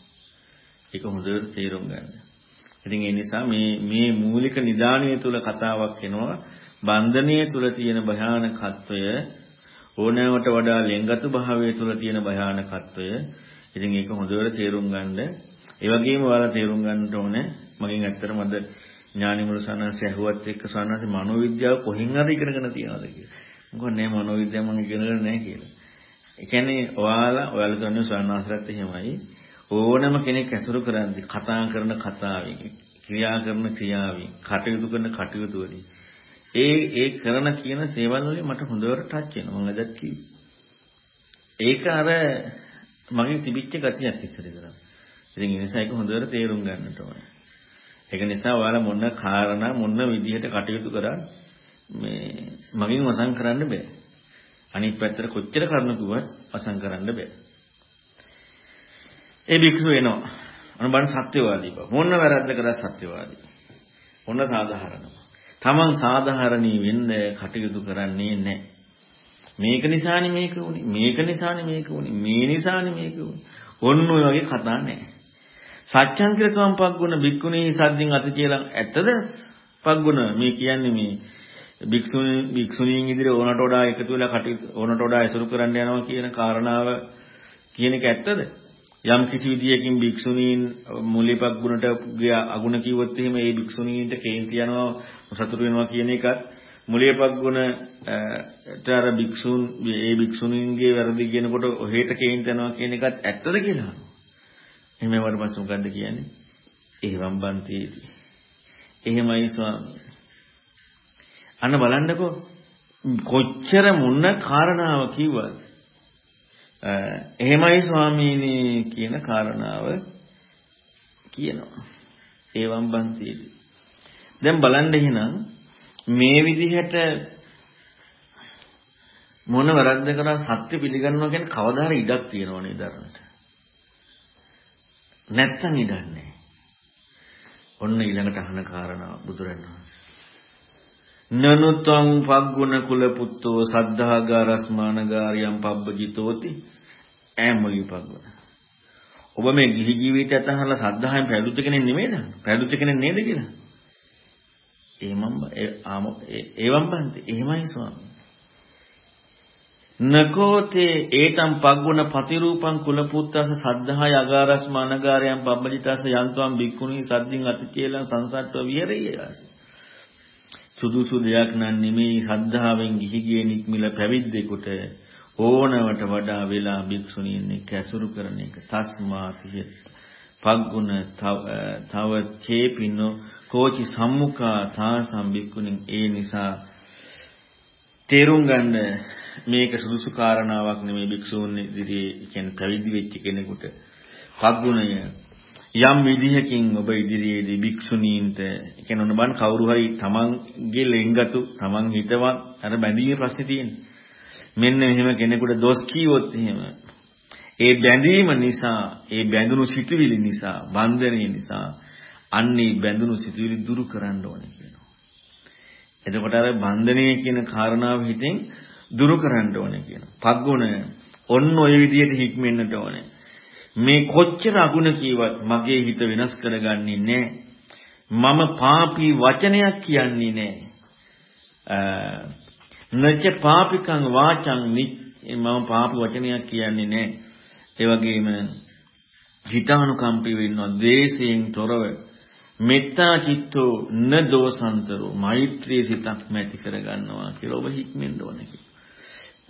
A: ඒක හොඳට තේරුම් ගන්න. ඉතින් ඒ නිසා මේ මේ මූලික නිදානිය තුල කතාවක් එනවා බන්ධනීය තුල තියෙන භයානකත්වය ඕනෑමට වඩා ලෙන්ගතු භාවය තුල තියෙන භයානකත්වය. ඉතින් ඒක හොඳට තේරුම් ගන්න. ඒ වගේම ඔයාලා තේරුම් ගන්නට ඕනේ මගෙන් ඇත්තටම අද ඥානිමුල සන්නස ඇහුවත් එක්ක සන්නස මනෝවිද්‍යාව කොහෙන් හරි ඉගෙනගෙන තියනවාද කියලා. මොකද නෑ මනෝවිද්‍යාව මම ඉගෙනගෙන නෑ කියලා. ඒ කියන්නේ ඔයාලා ඔයාලා දන්නේ සන්නසරත් එහෙමයි. ඕනම කෙනෙක් ඇසුරු කරද්දී කතා කරන කතාවෙන් ක්‍රියා කරන ක්‍රියාවෙන් කටයුතු කරන කටයුතු වලින් ඒ ඒ කරන කියන සේවල් වලින් මට හොඳට ටච් වෙනවා මම අදත් කිව්වේ. ඒක අර මගේ තිබිච්ච ගතියක් ඉස්සර කරා. ඉතින් ඒ නිසා ඒක හොඳට තේරුම් ගන්නට ඕනේ. ඒක නිසා ඔයාලා මොන කාරණා මොන විදිහට කටයුතු කරා මේ මගෙන් වසන් කරන්න බෑ. අනිත් පැත්තට කොච්චර කරුණු කිව්වත් වසන් කරන්න බෑ. ඒ භික්ෂුව එනවා. අන බණ සත්‍යවාදී බව. මොන වැරද්ද කරා සත්‍යවාදී. මොන සාධාරණව. Taman සාධාරණී වෙන්න කටයුතු කරන්නේ නැහැ. මේක නිසානේ මේක උනේ. මේක නිසානේ මේක උනේ. මේ නිසානේ මේක උනේ. ඔන්න ඔය වගේ කතා නැහැ. සත්‍යං කිරතම් පග්ගුණ බික්කුණී සද්දින් අත කියලා ඇත්තද? පග්ගුණ මේ කියන්නේ මේ භික්ෂුණී භික්ෂුණීන් ඉදිරියේ ඕනට වඩා එකතු වෙලා කටයුතු ඕනට වඩා ඇසුරු කරන්න යනවා කියන කාරණාව කියන එක ඇත්තද? යම් කිසි විදියකින් භික්ෂුණීන් මූලිකක් ගුණට අගුණ කිව්වොත් එහෙම ඒ භික්ෂුණීන්ට කේන්ති යනවා සතුටු වෙනවා කියන එකත් මූලිකක් ගුණට අර භික්ෂුන් ඒ භික්ෂුණීන්ගේ වැරදි කියනකොට ඔහෙට කේන්ති යනවා කියන එකත් ඇත්තද කියලා. එහෙම වුණාට පස්සේ මොකද්ද කියන්නේ? එහෙවම් බන්තිති. එහෙමයි ස්වාමී. අන්න බලන්නකෝ කොච්චර මුන්න කාරණාව කිව්වද එහෙමයි ස්වාමීනි කියන කාරණාව කියනවා. ඒවම් බන්තියේදී. දැන් බලන්න එහෙනම් මේ විදිහට මොන වැරද්ද කරා සත්‍ය පිළිගන්නවා කියන්නේ කවදා හරි ඉඩක් තියෙනව නේද අරන්ට. නැත්තම් ඉඩක් නැහැ. ඔන්න ඊළඟට අහන කාරණාව බුදුරණවහන්සේ. නනුතං පග්ගුණ කුල පුත්තෝ සද්ධාගා රස්මානගාරියම් පබ්බජිතෝති. ඈමුලි පග්ගුණ. ඔබ මේ ගිහි ජීවිතය අතහරලා සද්ධායෙන් පැවිදි කෙනෙක් නෙමෙයිද? පැවිදි කෙනෙක් නේද කියලා? ඒ මම ඒවම් බන්ති. එහෙමයි ස්වාමී. නකෝතේ ඒතම් පග්ගුණ පතිරූපං කුලපුත්තස සද්ධාය අගාරස්ම අනගාරයන් පබ්බජිතස යන්තම් බික්කුණී සද්දින් අතිචේලං සංසට්ඨව විහෙරියාස සුදුසු දෙයක් නම් නෙමෙයි සද්ධාවෙන් ගිහි ගියේ නික්මිල පැවිද්දෙකුට ඕනවට වඩා වෙලා භික්ෂුණීන් එක්ක ඇසුරු කරන එක. තස්මාතිය පග්ගුණ තව චේපිනෝ කෝචි සම්මුඛා තා සම්බික්කුණින් ඒ නිසා තේරුම් ගන්න මේක සුදුසු කාරණාවක් නෙමෙයි භික්ෂූන් ඉදිරියේ කියන්නේ පැවිදි වෙච්ච කෙනෙකුට. පග්ගුණය යම් විදිහකින් ඔබ ඉදිරියේදී භික්ෂුණීන්ට කියන ඔන්න බන් කවුරු හරි තමන්ගේ ලෙන්ගතු තමන් හිතවත් අර බැඳීමේ ප්‍රශ්නේ තියෙන්නේ මෙන්න මෙහෙම කෙනෙකුට දොස් කීවොත් එහෙම ඒ බැඳීම නිසා ඒ බැඳුණු සිතුවිලි නිසා බන්ධනය නිසා අන්නේ බැඳුණු සිතුවිලි දුරු කරන්න ඕනේ කියනවා එතකොට අර බන්ධනය කියන කාරණාව හිතෙන් දුරු කරන්න ඕනේ කියනවා. පග්ගුණ ඔන්න ඔය විදිහට හික්මෙන්නට ඕනේ. මේ කොච්චර අගුණ කීවත් මගේ හිත වෙනස් කරගන්නේ නැහැ. මම පාපී වචනයක් කියන්නේ නැහැ. නච පාපිකං වාචං මම පාපි වචනයක් කියන්නේ නැහැ. ඒ වගේම හිතානුකම්පී වෙනවා ද්වේෂයෙන් තොරව මෙත්තා චිත්තෝ න දෝසන්තරෝ මෛත්‍රී සිතක් මැති කරගන්නවා කියලා ඔබ හික්මෙන්න ඕනේ කියලා.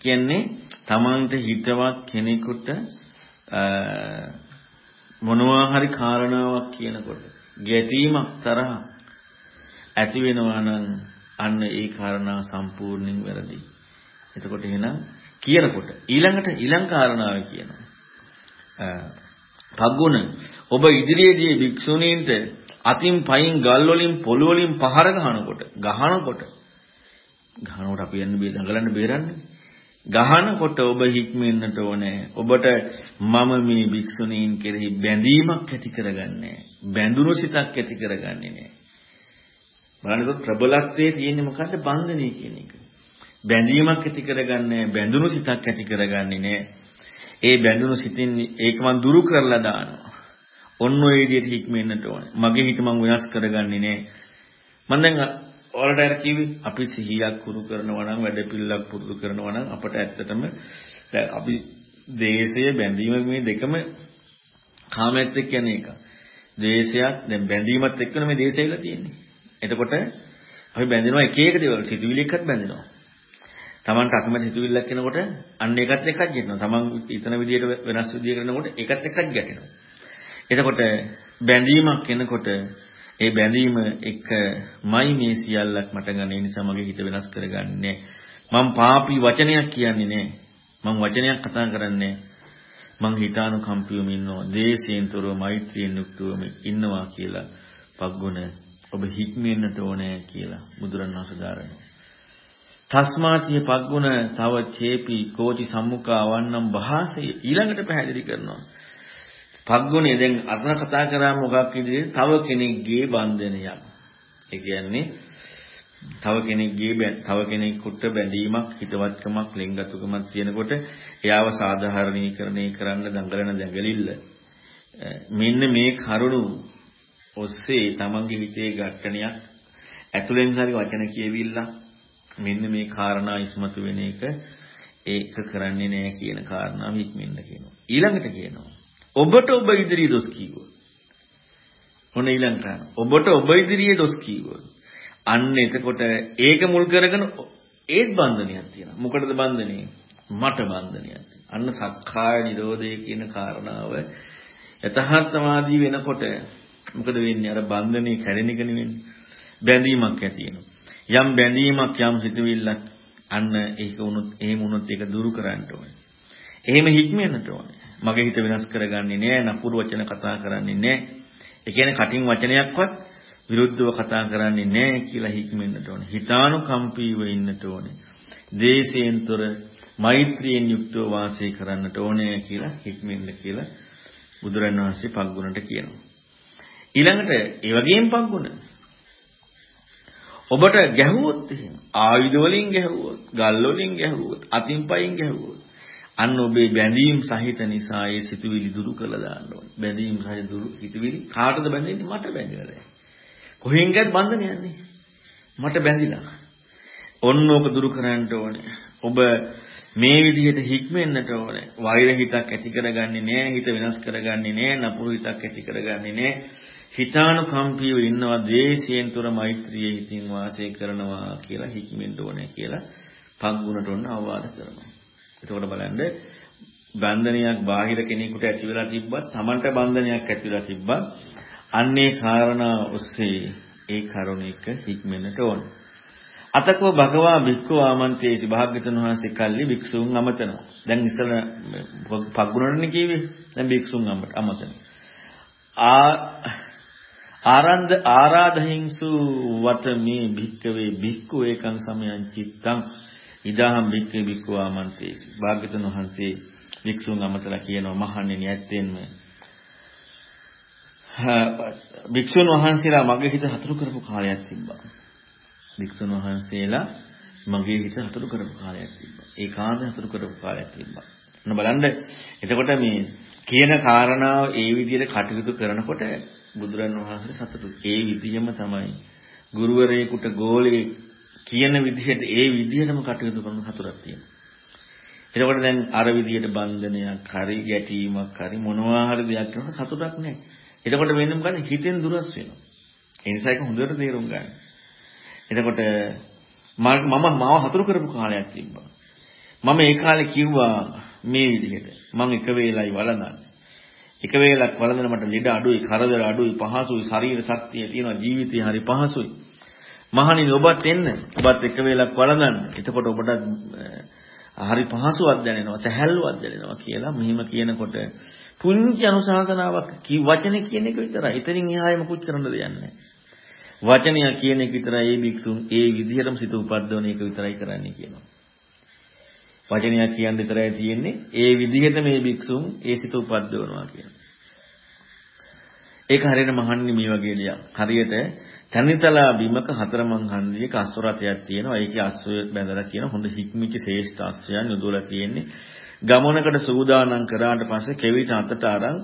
A: කියන්නේ තමන්ට හිතවත් කෙනෙකුට මොනවා හරි කාරණාවක් කියනකොට ගැටීමක් තරහ ඇති වෙනවා නම් අන්න ඒ කාරණා සම්පූර්ණයෙන් වැරදි. එතකොට එහෙනම් කියනකොට ඊළඟට ඊළඟ කාරණාව කියනවා. පග්ගුණ ඔබ ඉදිරියේදී භික්ෂුණීන්ට අතින් පයින් ගල් වලින් පොළු වලින් පහර ගහනකොට ගහනකොට ගහනකොට අපි යන්නේ බේ දඟලන්න බේරන්නේ ගහනකොට ඔබ හික්මෙන්නට ඕනේ. ඔබට මම මේ භික්ෂුණීන් කෙරෙහි බැඳීමක් ඇති කරගන්නේ බැඳුණු සිතක් ඇති කරගන්නේ නෑ. බලන්නකො ප්‍රබලත්වයේ තියෙන්නේ මොකද්ද? බන්ධනය කියන එක. බැඳීමක් ඇති කරගන්නේ බැඳුණු සිතක් ඇති කරගන්නේ නෑ. ඒ බැඳුණු සිතින් ඒක මං දුරු කරලා දානවා. ඔන්න ඔය විදිහට හික්මෙන්නට ඕනේ. මගේ හිත මං වෙනස් කරගන්නේ නෑ. මම දැන් ඔයාලට අර කිව්වේ අපි සිහියක් කුරු කරනවා නම් වැඩ පිළිලක් පුරුදු කරනවා නම් අපට ඇත්තටම දැන් අපි දේශය බැඳීම මේ දෙකම කාමයට එක්ක යන එක. දේශයක් දැන් බැඳීමත් එක්කනේ මේ දේශයලා තියෙන්නේ. එතකොට අපි බැඳෙනවා එක එක දේවල් සිතුවිලි එක්කත් බැඳෙනවා. Tamanට අකමැති සිතුවිල්ලක් එනකොට අන්න ඒකත් එක්කත් ගැටෙනවා. Taman ඊතන විදියට වෙනස් විදිය කරනකොට ඒකත් එක්කත් ගැටෙනවා. එතකොට බැඳීමක් එනකොට ඒ බැඳීම එකමයි මේ සියල්ලක් මට ගන්න. ඒ නිසා මගේ හිත වෙනස් කරගන්නේ මම පාපී වචනයක් කියන්නේ නෑ. මම වචනයක් කතා කරන්නේ මං හිතානුකම්පියුම ඉන්නවා. දේශයෙන්තරව මෛත්‍රියෙන් යුක්තවම ඉන්නවා කියලා පග්ගුණ ඔබ හික්මෙන්නට ඕනේ කියලා බුදුරණවහන්සේ දාරනවා. තස්මාතිය පග්ගුණ තව චේපි කෝටි සම්මුඛා වන්නම් භාසය ඊළඟට පැහැදිලි කරනවා. පග්ගුණේ දැන් අතන කතා කරා මොකක් විදිහට තව කෙනෙක්ගේ බන්ධනයක්. ඒ කියන්නේ තව කෙනෙක්ගේ තව කෙනෙකුට බැඳීමක් හිතවත්කමක් ලෙන්ගතුකමක් තියෙනකොට එයාව සාධාරණීකරණය කරන්න දඟලන දඟලිල්ල. මෙන්න මේ කරුණු ඔස්සේ තමන්ගේ හිතේ ගැටණයක් ඇතුලෙන් හරි වචන කියවිලා මෙන්න මේ කාරණා ඉස්මතු වෙන එක ඒක කරන්නේ නැහැ කියන කාරණාව හික්මෙන්න කියනවා. ඊළඟට කියනවා ඔබට ඔබ ඉදිරියේ දොස් කීවොත්. මොන ඊළඟ කාරණා. ඔබට ඔබ ඉදිරියේ දොස් කීවොත්. අන්න එතකොට ඒක මුල් කරගෙන ඒත් බන්ධනයක් තියෙනවා. මොකටද බන්ධනේ? මට බන්ධනයක් අන්න සක්කාය නිරෝධය කියන කාරණාව යථාර්ථවාදී වෙනකොට මොකද වෙන්නේ? අර බන්ධනේ කැඩෙන එක නෙවෙන්නේ. බැඳීමක් ඇති වෙනවා. යම් බැඳීමක් යම් හිතවිල්ලක් අන්න ඒක වුණොත් එහෙම වුණොත් ඒක දුරු කරන්න ඕනේ. එහෙම හික්මෙන්නට ඕනේ. මගේ හිත වෙනස් කරගන්නේ නෑ නපුරු වචන කතා කරන්නේ නෑ. ඒ කියන්නේ කටින් වචනයක්වත් විරුද්ධව කතා කරන්නේ නෑ කියලා හික්මෙන්නට ඕනේ. හිතානුකම්පීව ඉන්නට ඕනේ. දේශයෙන්තර මෛත්‍රියෙන් යුක්තව වාසය කරන්නට ඕනේ කියලා හික්මෙන්න කියලා බුදුරන් වහන්සේ පග්ගුණට කියනවා. ඊළඟට ඒ වගේම පග්ගුණ ඔබට ගැහුවොත් එහෙම ආයුධ වලින් ගැහුවොත් ගල් වලින් ගැහුවොත් අතින් පයින් ගැහුවොත් අන්න ඔබේ බැඳීම් සහිත නිසා ඒ සිතුවිලි දුරු කළා දාන්න ඕනේ. බැඳීම් සහිත දුරු සිතුවිලි කාටද බැඳෙන්නේ? මට බැඳිලා. කොහෙන් ගත් බන්ධන යන්නේ? මට බැඳිලා. ඔන්න ඕක දුරු කරන්න ඕනේ. ඔබ මේ විදිහට හික්මෙන්නට ඕනේ. වෛර හිතක් ඇති කරගන්නේ නැහැ, හිත වෙනස් කරගන්නේ නැහැ, නපුරු හිතක් ඇති කරගන්නේ නැහැ. හිතානුකම්පීව ඉන්නවා, ද්වේෂයෙන් තොර මෛත්‍රියේ හිතින් වාසය කරනවා කියලා හික්මෙන්න ඕනේ කියලා පග්ගුණට ඔන්න අවවාද කරනවා. එතකොට බලන්න බන්ධනයක් බාහිර කෙනෙකුට ඇති වෙලා තිබ්බත් Tamanට බන්ධනයක් ඇති වෙලා තිබ්බත් අන්නේ කාරණා ඔස්සේ ඒ කරුණික හික්මෙන්නට ඕන. අතකෝ භගවා භික්ඛු ආමන්ත්‍රේසි භාග්‍යතුන් වහන්සේ කල්ලි භික්ෂුන් අමතනවා. දැන් ඉස්සල පග්ගුණරනේ කිව්වේ. දැන් භික්ෂුන් අමතන. ආ ආරන්ද ආරාධහින්සු වත මේ භික්කවේ භික්ඛු ඒකං සමයං චිත්තං ඉදාහම් භික්ඛේ භික්ඛු ආමන්ත්‍රේසි. භාග්‍යතුන් වහන්සේ භික්ෂුන් අමතලා කියනවා මහන්නේ ඇත්තෙන්ම භික්ෂුන් වහන්සේලා මගේ හිත හතුරු කරපු කාලයක් තිබ්බා. භික්ෂුන් වහන්සේලා මගේ හිත හතුරු කරපු කාලයක් තිබ්බා. ඒ කාන්ද හතුරු කරපු කාලයක් තිබ්බා. ඔන්න බලන්න එතකොට මේ කියන කාරණාව ඒ විදිහට කටයුතු කරනකොට බුදුරන් වහන්සේ සතුටු. ඒ විදිහම තමයි ගුරුවරයෙකුට ගෝලයේ කියන විදිහට ඒ විදිහටම කටයුතු කරන හතුරක් තියෙනවා. එතකොට දැන් අර විදිහට බන්ධනයක් හරි ගැටීමක් හරි මොනවා හරි දෙයක් කරනකොට සතුටක් නැහැ. එතකොට වෙන්නේ මොකද? හිතෙන් දුරස් වෙනවා. ඒ නිසා ඒක හොඳට තේරුම් ගන්න. එතකොට මම මාව හතුරු කරපු කාලයක් තිබ්බා. මම ඒ කාලේ කිව්වා මේ විදිහට. මම එක වේලයි වළඳන්නේ. එක වේලක් වළඳන මට ලෙඩ අඩුයි, කරදර අඩුයි, පහසුයි, ශරීර ශක්තිය තියෙනවා, ජීවිතය හරි පහසුයි. මහණෙනි ඔබත් එන්න. ඔබත් එක වේලක් වළඳන්න. එතකොට ඔබට හරි පහසුවක් දැනෙනවා, සැහැල්ලුවක් දැනෙනවා කියලා මෙහිම කියනකොට පුංචි අනුශාසනාවක් කී වචනේ කියන එක විතරයි. එතනින් එහාය මොකුත් කරන්න දෙයක් නැහැ. වචනය කියන එක විතරයි මේ භික්ෂුන් ඒ විදිහටම සිත උපද්දවන එක විතරයි කරන්නේ කියනවා. වචනය කියන විතරයි තියෙන්නේ ඒ විදිහට මේ භික්ෂුන් ඒ සිත උපද්දවනවා කියනවා. ඒක හරියට මහන්නේ මේ වගේ ලියක්. හරියට තනිතලා බිමක හතරමං හන්දියක අස්ව රථයක් තියෙනවා. ඒකේ අස්වය බැඳලා කියන හොඳ හික්මිච්ච ශේෂ්ඨ අස්වයන් යොදවලා තියෙන්නේ. ගමනකට සූදානම් කරාට පස්සේ කෙවිත අතට අරන්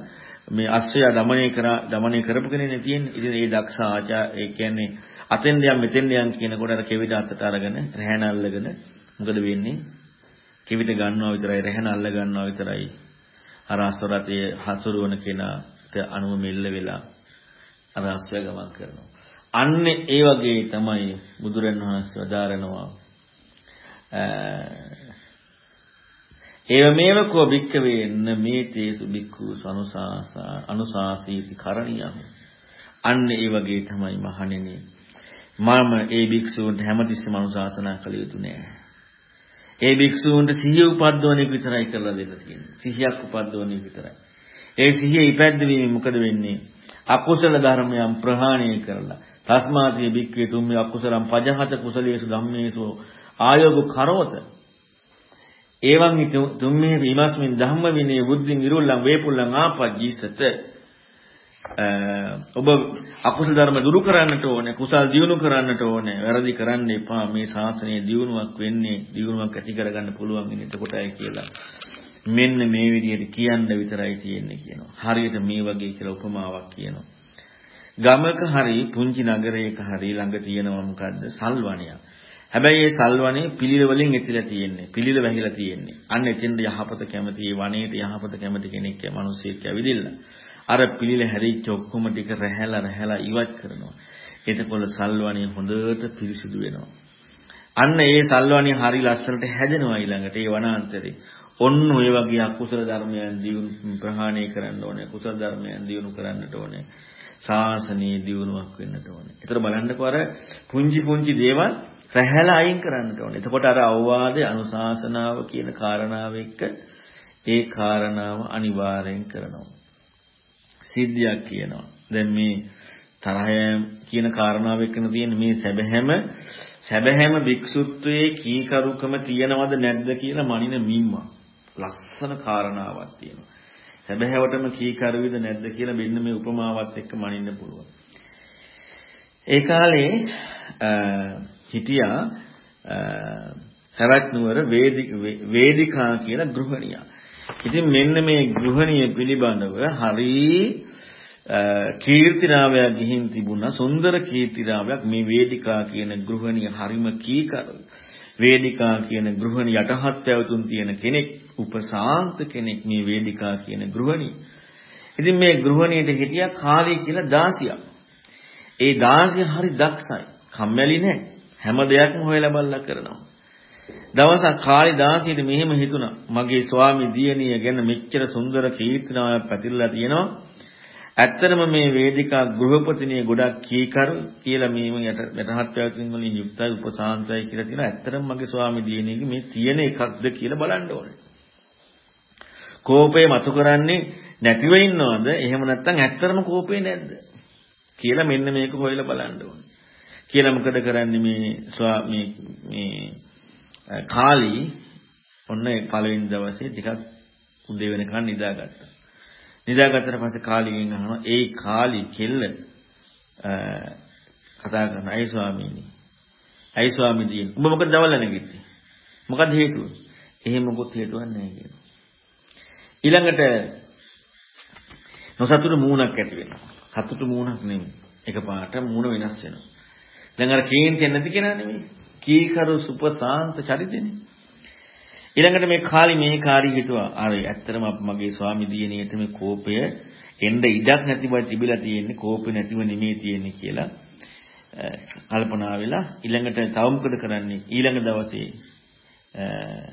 A: මේ අස්වය দমনය කරා দমনය කරපු කෙනෙක් තියෙන්නේ. ඉතින් ඒ දක්ෂ ආචා ඒ කියන්නේ අතෙන් යම් මෙතෙන් යම් කියනකොට අර කෙවිත අතට අරගෙන රැහන අල්ලගෙන මොකද වෙන්නේ? කෙවිත ගන්නවා විතරයි රැහන අල්ල ගන්නවා විතරයි. අර අස්ව රථයේ හසුරවන කෙනා අනුව මෙල්ල වෙලා අර අස්වැය ගමන් කරනවා. අන්න ඒ වගේ තමයි බුදුරණවහන්සේ වදාරනවා. ඒව මේව කෝ භික්කවේ න මේ තේසු භික්ඛු සනුසාසා අනුසාසීති කරණියහු අන්න ඒ වගේ තමයි මහණෙනි. මම ඒ භික්ෂූන්ට හැමතිස්සෙම අනුශාසනා කළ යුතු නෑ. ඒ භික්ෂූන්ට සිහිය උපද්දවන එක විතරයි කරලා දෙන්න තියෙන්නේ. සිහියක් උපද්දවන එක විතරයි. ඒ සිහිය ඉපැද්දවීම මොකද වෙන්නේ? අකුසල ධර්මයන් ප්‍රහාණය කරලා තස්මාතිය භික්ඛවේ තුම්මේ අකුසලම් පජහත කුසලේසු ධම්මේසු ආයෝග කරවත. එවං තුම්මේ විමස්මින් ධම්ම විනේ බුද්ධින් ඉරුල්ලං වේපුල්ලං ආපජ්ජිසත. ඔබ අකුසල ධර්ම දුරු කරන්නට ඕනේ කුසල් දියුණු කරන්නට ඕනේ වැරදි කරන්න එපා මේ ශාසනයේ දියුණුවක් වෙන්නේ දියුණුවක් ඇති කරගන්න පුළුවන් ඉන්නේ එතකොටයි කියලා. මෙන්න මේ විදිහට කියන්න විතරයි තියෙන්නේ කියනවා හරියට මේ වගේ කියලා උපමාවක් කියනවා ගමක හරි පුංචි නගරයක හරි ළඟ තියෙනවා මොකද්ද සල්වණයක් හැබැයි ඒ සල්වනේ පිළිල වලින් ඇතිලා තියෙන්නේ. පිළිල වැහිලා තියෙන්නේ. අන්න එතෙන්ද යහපත කැමති, ඒ වනයේට යහපත කැමති කෙනෙක් ය මිනිස්සෙක් ඇවිදින්න. අර පිළිල හැරිච්ච ඔක්කොම ටික රැහැලා රැහැලා ඉවත් කරනවා. එතකොට සල්වනේ හොඳට පිරිසිදු වෙනවා. අන්න ඒ සල්වනේ හරි ලස්සනට හැදෙනවා ඊළඟට ඒ වනාන්තරේ. ඔන්න ඔය වගේ අකුසල ධර්මයන් දියුණු ප්‍රහාණය කරන්න ඕනේ. කුසල ධර්මයන් දියුණු කරන්නට ඕනේ. ශාසනීය දියුණුවක් වෙන්නට ඕනේ. ඒතර බලන්නකෝ අර පුංචි පුංචි දේවල් රැහැලා අයින් කරන්නට ඕනේ. එතකොට අර අවවාදේ අනුශාසනාව කියන කාරණාව එක්ක ඒ කාරණාව අනිවාර්යෙන් කරනවා. සිද්ධියක් කියනවා. දැන් මේ තරහය කියන කාරණාව එක්කන තියෙන මේ සැබෑම සැබෑම භික්ෂුත්වයේ කීකරුකම තියනවද නැද්ද කියලා මනින මිම්ම. ලස්සන කාරණාවක් තියෙනවා. සැබෑවටම කීකරුවිද නැද්ද කියලා මෙන්න මේ උපමාවත් එක්ක මනින්න පුළුවන්. ඒ කාලේ හිටියා හැවත් නුවර වේදිකා කියලා ගෘහණියක්. ඉතින් මෙන්න මේ ගෘහණිය පිළිබඳව හරි කීර්තිනාවයක් ගිහින් තිබුණා සුන්දර කීර්තිනාවයක් මේ වේදිකා කියන ගෘහණිය හරිම කීකරුයි. වේදිකා කියන ගෘහණි යටහත් පැවතුම් තියෙන කෙනෙක් උපසාන්ත කෙනෙක් මේ වේදිකා කියන ගෘහණි. ඉතින් මේ ගෘහණියට හිටියා කාලී කියලා දාසියක්. ඒ දාසිය හරි දක්ෂයි. කම්මැලි නෑ. හැම දෙයක්ම හොයලා බලලා කරනවා. දවසක් කාලිදාසියට මෙහෙම හිතුණා. මගේ ස්වාමි දියණිය ගැන මෙච්චර සුන්දර කීර්තනාවක් පැතිරලා තියෙනවා. ඇත්තටම මේ වේදිකා ගෘහපතිනිය ගොඩක් කීකරු කියලා මේ යට යටහත් පැවැත්ම වලින් යුක්තයි උපසාන්තයි කියලා තියෙනවා. ඇත්තටම මගේ ස්වාමි දියණියගේ මේ තියෙන එකක්ද කියලා බලන්න ඕනේ. කෝපය මතු කරන්නේ නැතිව ඉන්නවද? එහෙම නැත්නම් ඇත්තටම කෝපේ නැද්ද? කියලා මෙන්න මේක හොයලා බලන්න ඕනේ. කියලා මොකද කරන්නේ මේ ස්වාමී මේ කාලී ඔන්න ඒ පළවෙනි දවසේ ටිකක් උදේ වෙනකන් නිදාගත්තා. නිදාගත්තට පස්සේ කාලිගෙන් අහනවා ඒ කාලි කෙල්ල කතා කරන අය ස්වාමීනි. අය ස්වාමීනි උඹ මොකද දවල් නැගිට්ටේ? මොකද හේතුව? එහෙම මොකොත් හේතුවක් නැහැ කියනවා. ඊළඟට නොසතුරු මූණක් ඇති වෙනවා. සතුටු මූණක් නෙමෙයි. එකපාරට මූණ වෙනස් වෙනවා. දැන් අර කේන්තිය නැති කෙනා නෙමෙයි. කීකරු සුපතාන්ත චරිතෙනේ. ඊළඟට මේ කාලි මේ කාරී හිතුවා අර ඇත්තටම මගේ ස්වාමි දියණියට මේ කෝපය එන්න ඉඩක් නැති බව තිබිලා තියෙන්නේ කෝපේ නැතිව නෙමෙයි තියෙන්නේ කියලා කල්පනා වෙලා ඊළඟට තව මොකද කරන්නේ ඊළඟ දවසේ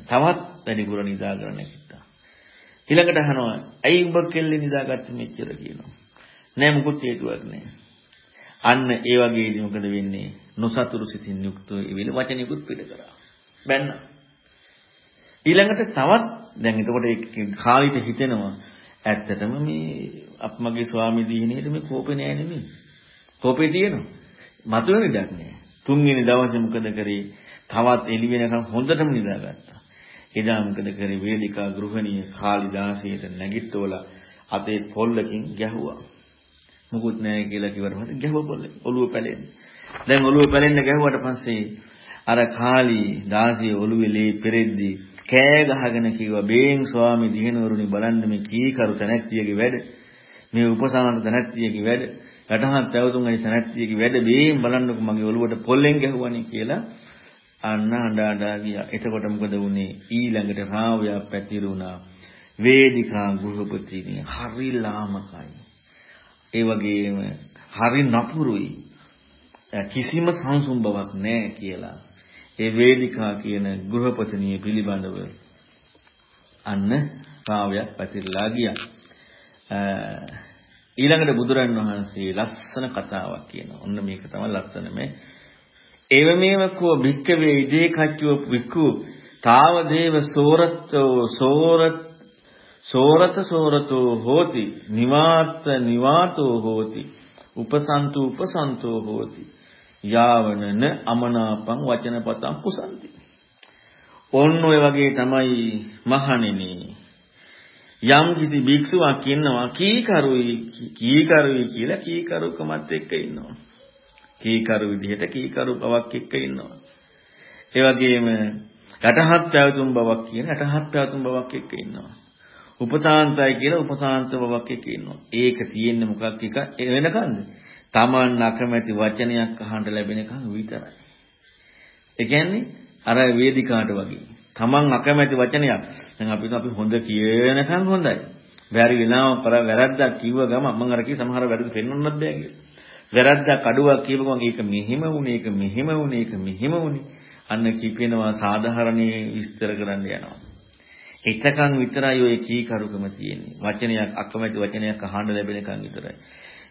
A: තවත් වැඩිපුර නිදා ගන්න කිව්වා ඊළඟට අහනවා ඇයි උඹ කෙල්ලේ නිදාගත්තේ මෙච්චර? කියනවා. නෑ මුකුත් හේතුවක් නෑ. අන්න ඒ වගේදී මොකද වෙන්නේ? නොසතුරු සිතින් යුක්තව ඉවිල වචනිකුත් පිට කරා. බැන්න. ඊළඟට තවත් දැන් එතකොට ඒ කාලිට හිතෙනවා ඇත්තටම මේ අප්මගේ ස්වාමි දිහිනේට මේ කෝපේ නෑ නෙමෙයි. කෝපේ තියෙනවා. මතුවෙන ඉඩක් නෑ. තුන්වෙනි දවසේ මොකද කරේ? තවත් එළි වෙනකන් හොඳටම නිදාගත්තා. එදා මොකද කරේ වේදිකා ගෘහණිය කාලිදාසයට නැගිට්ටෝලා අතේ පොල්ලකින් ගැහුවා මුකුත් නැහැ කියලා කිව්වට පස්සේ ගැහුව පොල්ලේ ඔළුව පැලෙන්නේ. දැන් ඔළුව පැලෙන්න ගැහුවට පස්සේ අර කාලී දාසිය ඔළුවේ ලේ පෙරෙද්දි කෑ ගහගෙන කිව්වා බේන් ස්වාමි දිනවරුනි බලන්න මේ කීකරු තැනැත්තියගේ වැඩ මේ උපසානත තැනැත්තියගේ වැඩ රටහත් පැවතුම් අනි තැනැත්තියගේ වැඩ බේන් බලන්නකො මගේ ඔළුවට පොල්ලෙන් ගැහුවානේ කියලා අන්න අඬා අඬා ගියා. එතකොට මොකද වුනේ? ඊළඟට රාවයක් පැතිරුණා. වේදිකා ගෘහපතිනි හරි ලාමකයි. ඒ වගේම හරි නපුරුයි. කිසිම සංසුම් බවක් නැහැ කියලා. ඒ වේදිකා කියන ගෘහපතිනිය පිළිබඳව අන්න කාව්‍යයක් පැතිරලා ගියා. ඊළඟට බුදුරන් වහන්සේ ලස්සන කතාවක් කියනවා. ඔන්න මේක තමයි ලස්සන මේ එවමෙව කෝ භික්කවේ ඉදේ කච්චුව වික්ඛු තාව දේව සෝරත්තෝ සෝරත් සෝරත සෝරතෝ හෝති නිවාත නිවාතෝ හෝති උපසන්තු උපසන්තෝ හෝති යාවනන අමනාපං වචනපතං කුසන්ති. ඔන්න ඔය වගේ තමයි මහණෙනි. යම් කිසි භික්ෂුවක් ඉන්නවා කීකරුයි කීකරුයි කියලා කීකරුකමත් එක්ක ඉන්නවා. කීකරු විදිහට කීකරු බවක් එක්ක ඉන්නවා ඒ වගේම යටහත් පැවතුම් බවක් කියන යටහත් පැවතුම් බවක් එක්ක ඉන්නවා උපසාන්තයි කියලා උපසාන්ත බවක් එක ඉන්නවා. ඒක තියෙන්නේ මොකක් එක වෙනකන්ද? Taman අකමැති වචනයක් අහන්න ලැබෙනකන් විතරයි. ඒ කියන්නේ අර වේදිකාට වගේ. Taman අකමැති වචනයක්. දැන් අපි අපි හොඳ කියනකන් හොඳයි. බැරි වෙනාම කර වැරද්දක් කිව්ව ගම මම අර කී සමහර වැරදි පෙන්වන්නත් බෑ කියලා. වැරද්දක් අඩුවක් කියපුවම ඒක මෙහිම වුණේ ඒක මෙහිම වුණේ ඒක මෙහිම වුණේ. අන්න කිපෙනවා සාධාරණේ විස්තර කරන්න යනවා. එතකන් විතරයි ඔය කීකරුකම තියෙන්නේ. වචනයක් අකමැති වචනයක් අහන්න ලැබෙනකන් විතරයි.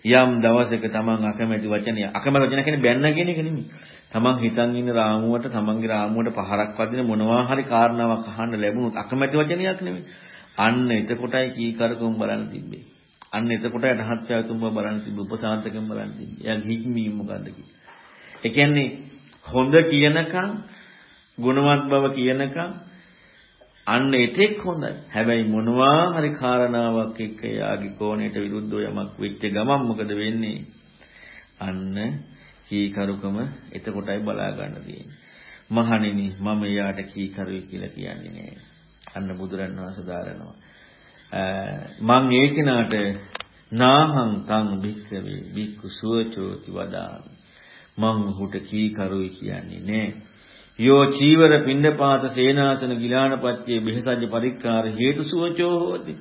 A: යම් දවසක තමන් අකමැති වචනය අකමැති වචන කියන්නේ බැන්න කියන එක නෙමෙයි. තමන් හිතන් ඉන්න රාමුවට තමන්ගේ රාමුවට පහරක් වදින මොනවා හරි කාරණාවක් අහන්න ලැබුණොත් අකමැති වචනයක් නෙමෙයි. අන්න එතකොටයි කීකරුකම බලන්න තිබ්බේ. අන්න එතකොටයි රහත් ත්‍යාගතුම බලන්න තිබ්බේ. උපසාන්තකම් බලන්න තිබ්බේ. එයා හික්මීම මොකද්ද කියන්නේ. ඒ කියන්නේ හොඳ කියනකම් ගුණවත් බව කියනකම් අන්න එතෙක් හොඳයි. හැබැයි මොනවා හරි කාරණාවක් එක්ක යාගේ කෝණයට විරුද්ධව යමක් වෙච්ච ගමන් මොකද වෙන්නේ? අන්න කීකරුකම එතකොටයි බලා ගන්න තියෙන්නේ. මහණෙනි මම යාට කීකරුයි කියලා කියන්නේ නෑ. අන්න බුදුරන් වහන්සේ දාරනවා. මං ඒ කෙනාට නාහං තං භික්ඛවේ භික්ඛු සුවචෝති වදාමි. මං ඔහුට කීකරුයි කියන්නේ නෑ. යෝ චීවර පිණ්ඩපාත සේනාසන ගිලානපත්‍ය බෙහෙසජ්ජ පරික්කාර හේතු සුවචෝ හෝති.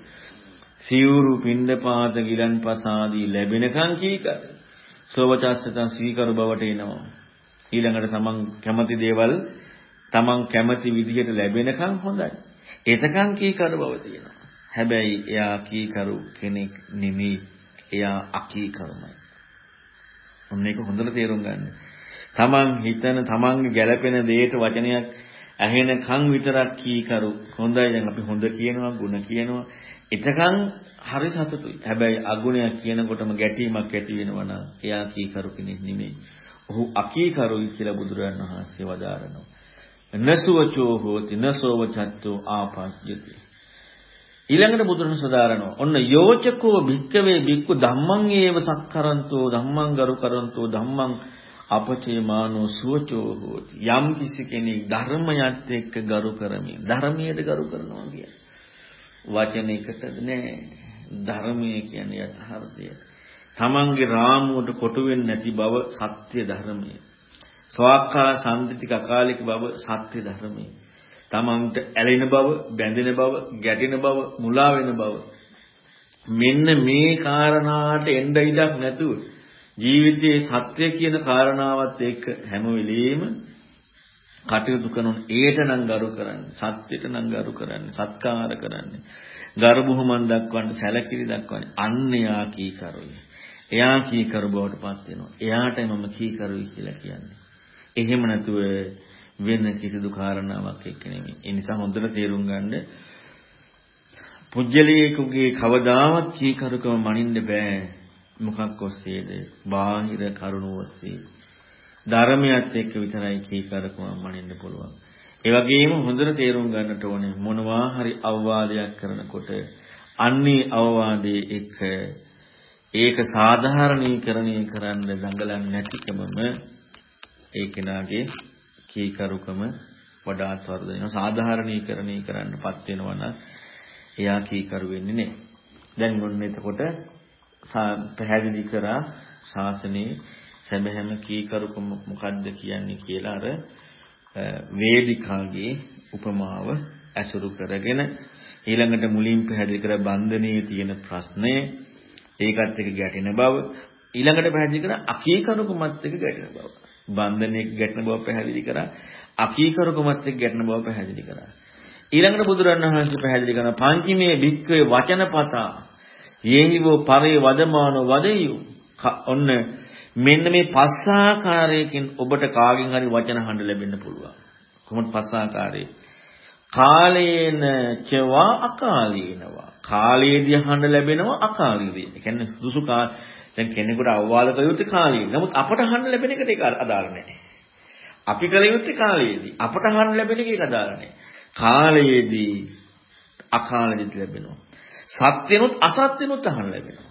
A: සිවුරු පිණ්ඩපාත ගිලන්පසාදී ලැබෙනකන් කීකර. සෝවචස්සතං සීකරු බවට එනවා. ඊළඟට තමන් කැමති දේවල් තමන් කැමති විදිහට ලැබෙනකන් හොඳයි. එතකන් කීකරු බව තියෙනවා. හැබැයි එයා කීකරු කෙනෙක් නෙමෙයි. එයා අකීකරුමයි. ඔන්න ඒක හොඳට තේරුම් ගන්න. තමන් හිතන තමන්ගේ ගැළපෙන දෙයට වචනයක් ඇහෙනකන් විතරක් කීකරු. හොඳයි දැන් අපි හොඳ කියනවා, ಗುಣ කියනවා. එතකන් හරි සතුටුයි. හැබැයි අගුණයක් කියනකොටම ගැටීමක් ඇති වෙනවා නම් එයා කීකරු කෙනෙක් නෙමෙයි. ඔහු අකීකරුයි කියලා බුදුරජාණන් වහන්සේ වදාරනවා. නසුවචෝ හෝති නසෝව චත්තෝ ආපස්ජති. ඊළඟට බුදුරණ සදාරනවා. ඔන්න යෝචකෝ භික්කවේ භික්ඛු ධම්මං ඒව සක්කරන්තෝ ධම්මං ගරු කරන්තෝ ධම්මං අපචේමානෝ සුවචෝ හෝති. යම් කිසි කෙනෙක් ධර්මයත් එක්ක ගරු කරමින් ධර්මයට ගරු කරනවා කියන්නේ වචනයකටද නෑ. ධර්මය කියන්නේ යථාර්ථය. තමන්ගේ රාමුවට කොටු වෙන්නේ නැති බව සත්‍ය ධර්මය. ස්වාක්ඛා සම්දිතික අකාලික බව සත්‍ය ධර්මය. තමන්ට ඇලෙන බව, බැඳෙන බව, ගැටෙන බව, මුලා වෙන බව. මෙන්න මේ කාරණාට එන්න ඉඩක් නැතුව ජීවිතයේ සත්‍ය කියන කාරණාවත් එක්ක හැම වෙලෙම කටයුතු කරන ඒට නම් ගරු කරන්නේ සත්‍යයට නම් ගරු කරන්නේ සත්කාර කරන්නේ. ගරු බුහුමන් දක්වන්නේ සැලකිලි දක්වන්නේ. අන්න යා කී කරුයි එයා කී කරු බවට පත් වෙනවා. එයාටයි මම කී කරුයි කියලා කියන්නේ. එහෙම නැතුව වෙන කිසිදු කාරණාවක් එක්ක නෙමෙයි. ඒ නිසා හොඳට තේරුම් ගන්න පුජ්‍යලයකගේ කවදාවත් කී කරුකම මනින්න බෑ. මොකක් ඔස්සේද? බාහිර කරුණ ඔස්සේ. ධර්මයත් එක්ක විතරයි කීකරකම මනින්න පුළුවන්. ඒ වගේම හොඳට තේරුම් ගන්නට ඕනේ මොනවා හරි අවවාදයක් කරනකොට අන්නේ අවවාදයේ එක්ක ඒක සාධාරණීකරණය කරන්න දඟලන්නේ නැතිකමම ඒ කෙනාගේ කීකරුකම වඩාත් වර්ධනය වෙනවා සාධාරණීකරණය කරන්නපත් වෙනවා නම් එයා කීකරු වෙන්නේ නැහැ. දැන් ඔන්න එතකොට පැහැදිලි කරා ශාසනයේ සැබෑම කීකරුකම මොකද්ද කියන්නේ කියලා අර වේදිකාගේ උපමාව ඇසුරු කරගෙන ඊළඟට මුලින් පැහැදිලි කර බන්ධනයේ තියෙන ප්‍රශ්නය ඒකත් එක්ක ගැටෙන බව ඊළඟට පැහැදිලි කර අකීකරුකමත් එක්ක ගැටෙන බව බන්ධනයේ ගැටෙන බව පැහැදිලි කරා අකීකරුකමත් එක්ක ගැටෙන බව පැහැදිලි කරා ඊළඟට බුදුරණවහන්සේ පැහැදිලි කරන පංචමේ භික්ඛවේ වචනපතා යේහිවෝ පරේ වදමානෝ වදෙයු ඔන්න මෙන්න මේ පස් ආකාරයකින් ඔබට කාගෙන් හරි වචන අහන්න ලැබෙන්න පුළුවන්. කොහොමද පස් ආකාරයේ? කාලේන චවා අකාලීනවා. කාලයේදී අහන්න ලැබෙනවා අකාලයේදී. ඒ කියන්නේ සුසු කාල දැන් කෙනෙකුට අවවාද කළ යුත්තේ කාලයේ. නමුත් අපට අහන්න ලැබෙන එකට ඒක අදාළ නැහැ. අපි කළ යුත්තේ කාලයේදී. අපට අහන්න ලැබෙන එක ඒක අදාළ නැහැ. කාලයේදී අකාලයේදී ලැබෙනවා. සත්‍යනොත් අසත්‍යනොත් අහන්න ලැබෙනවා.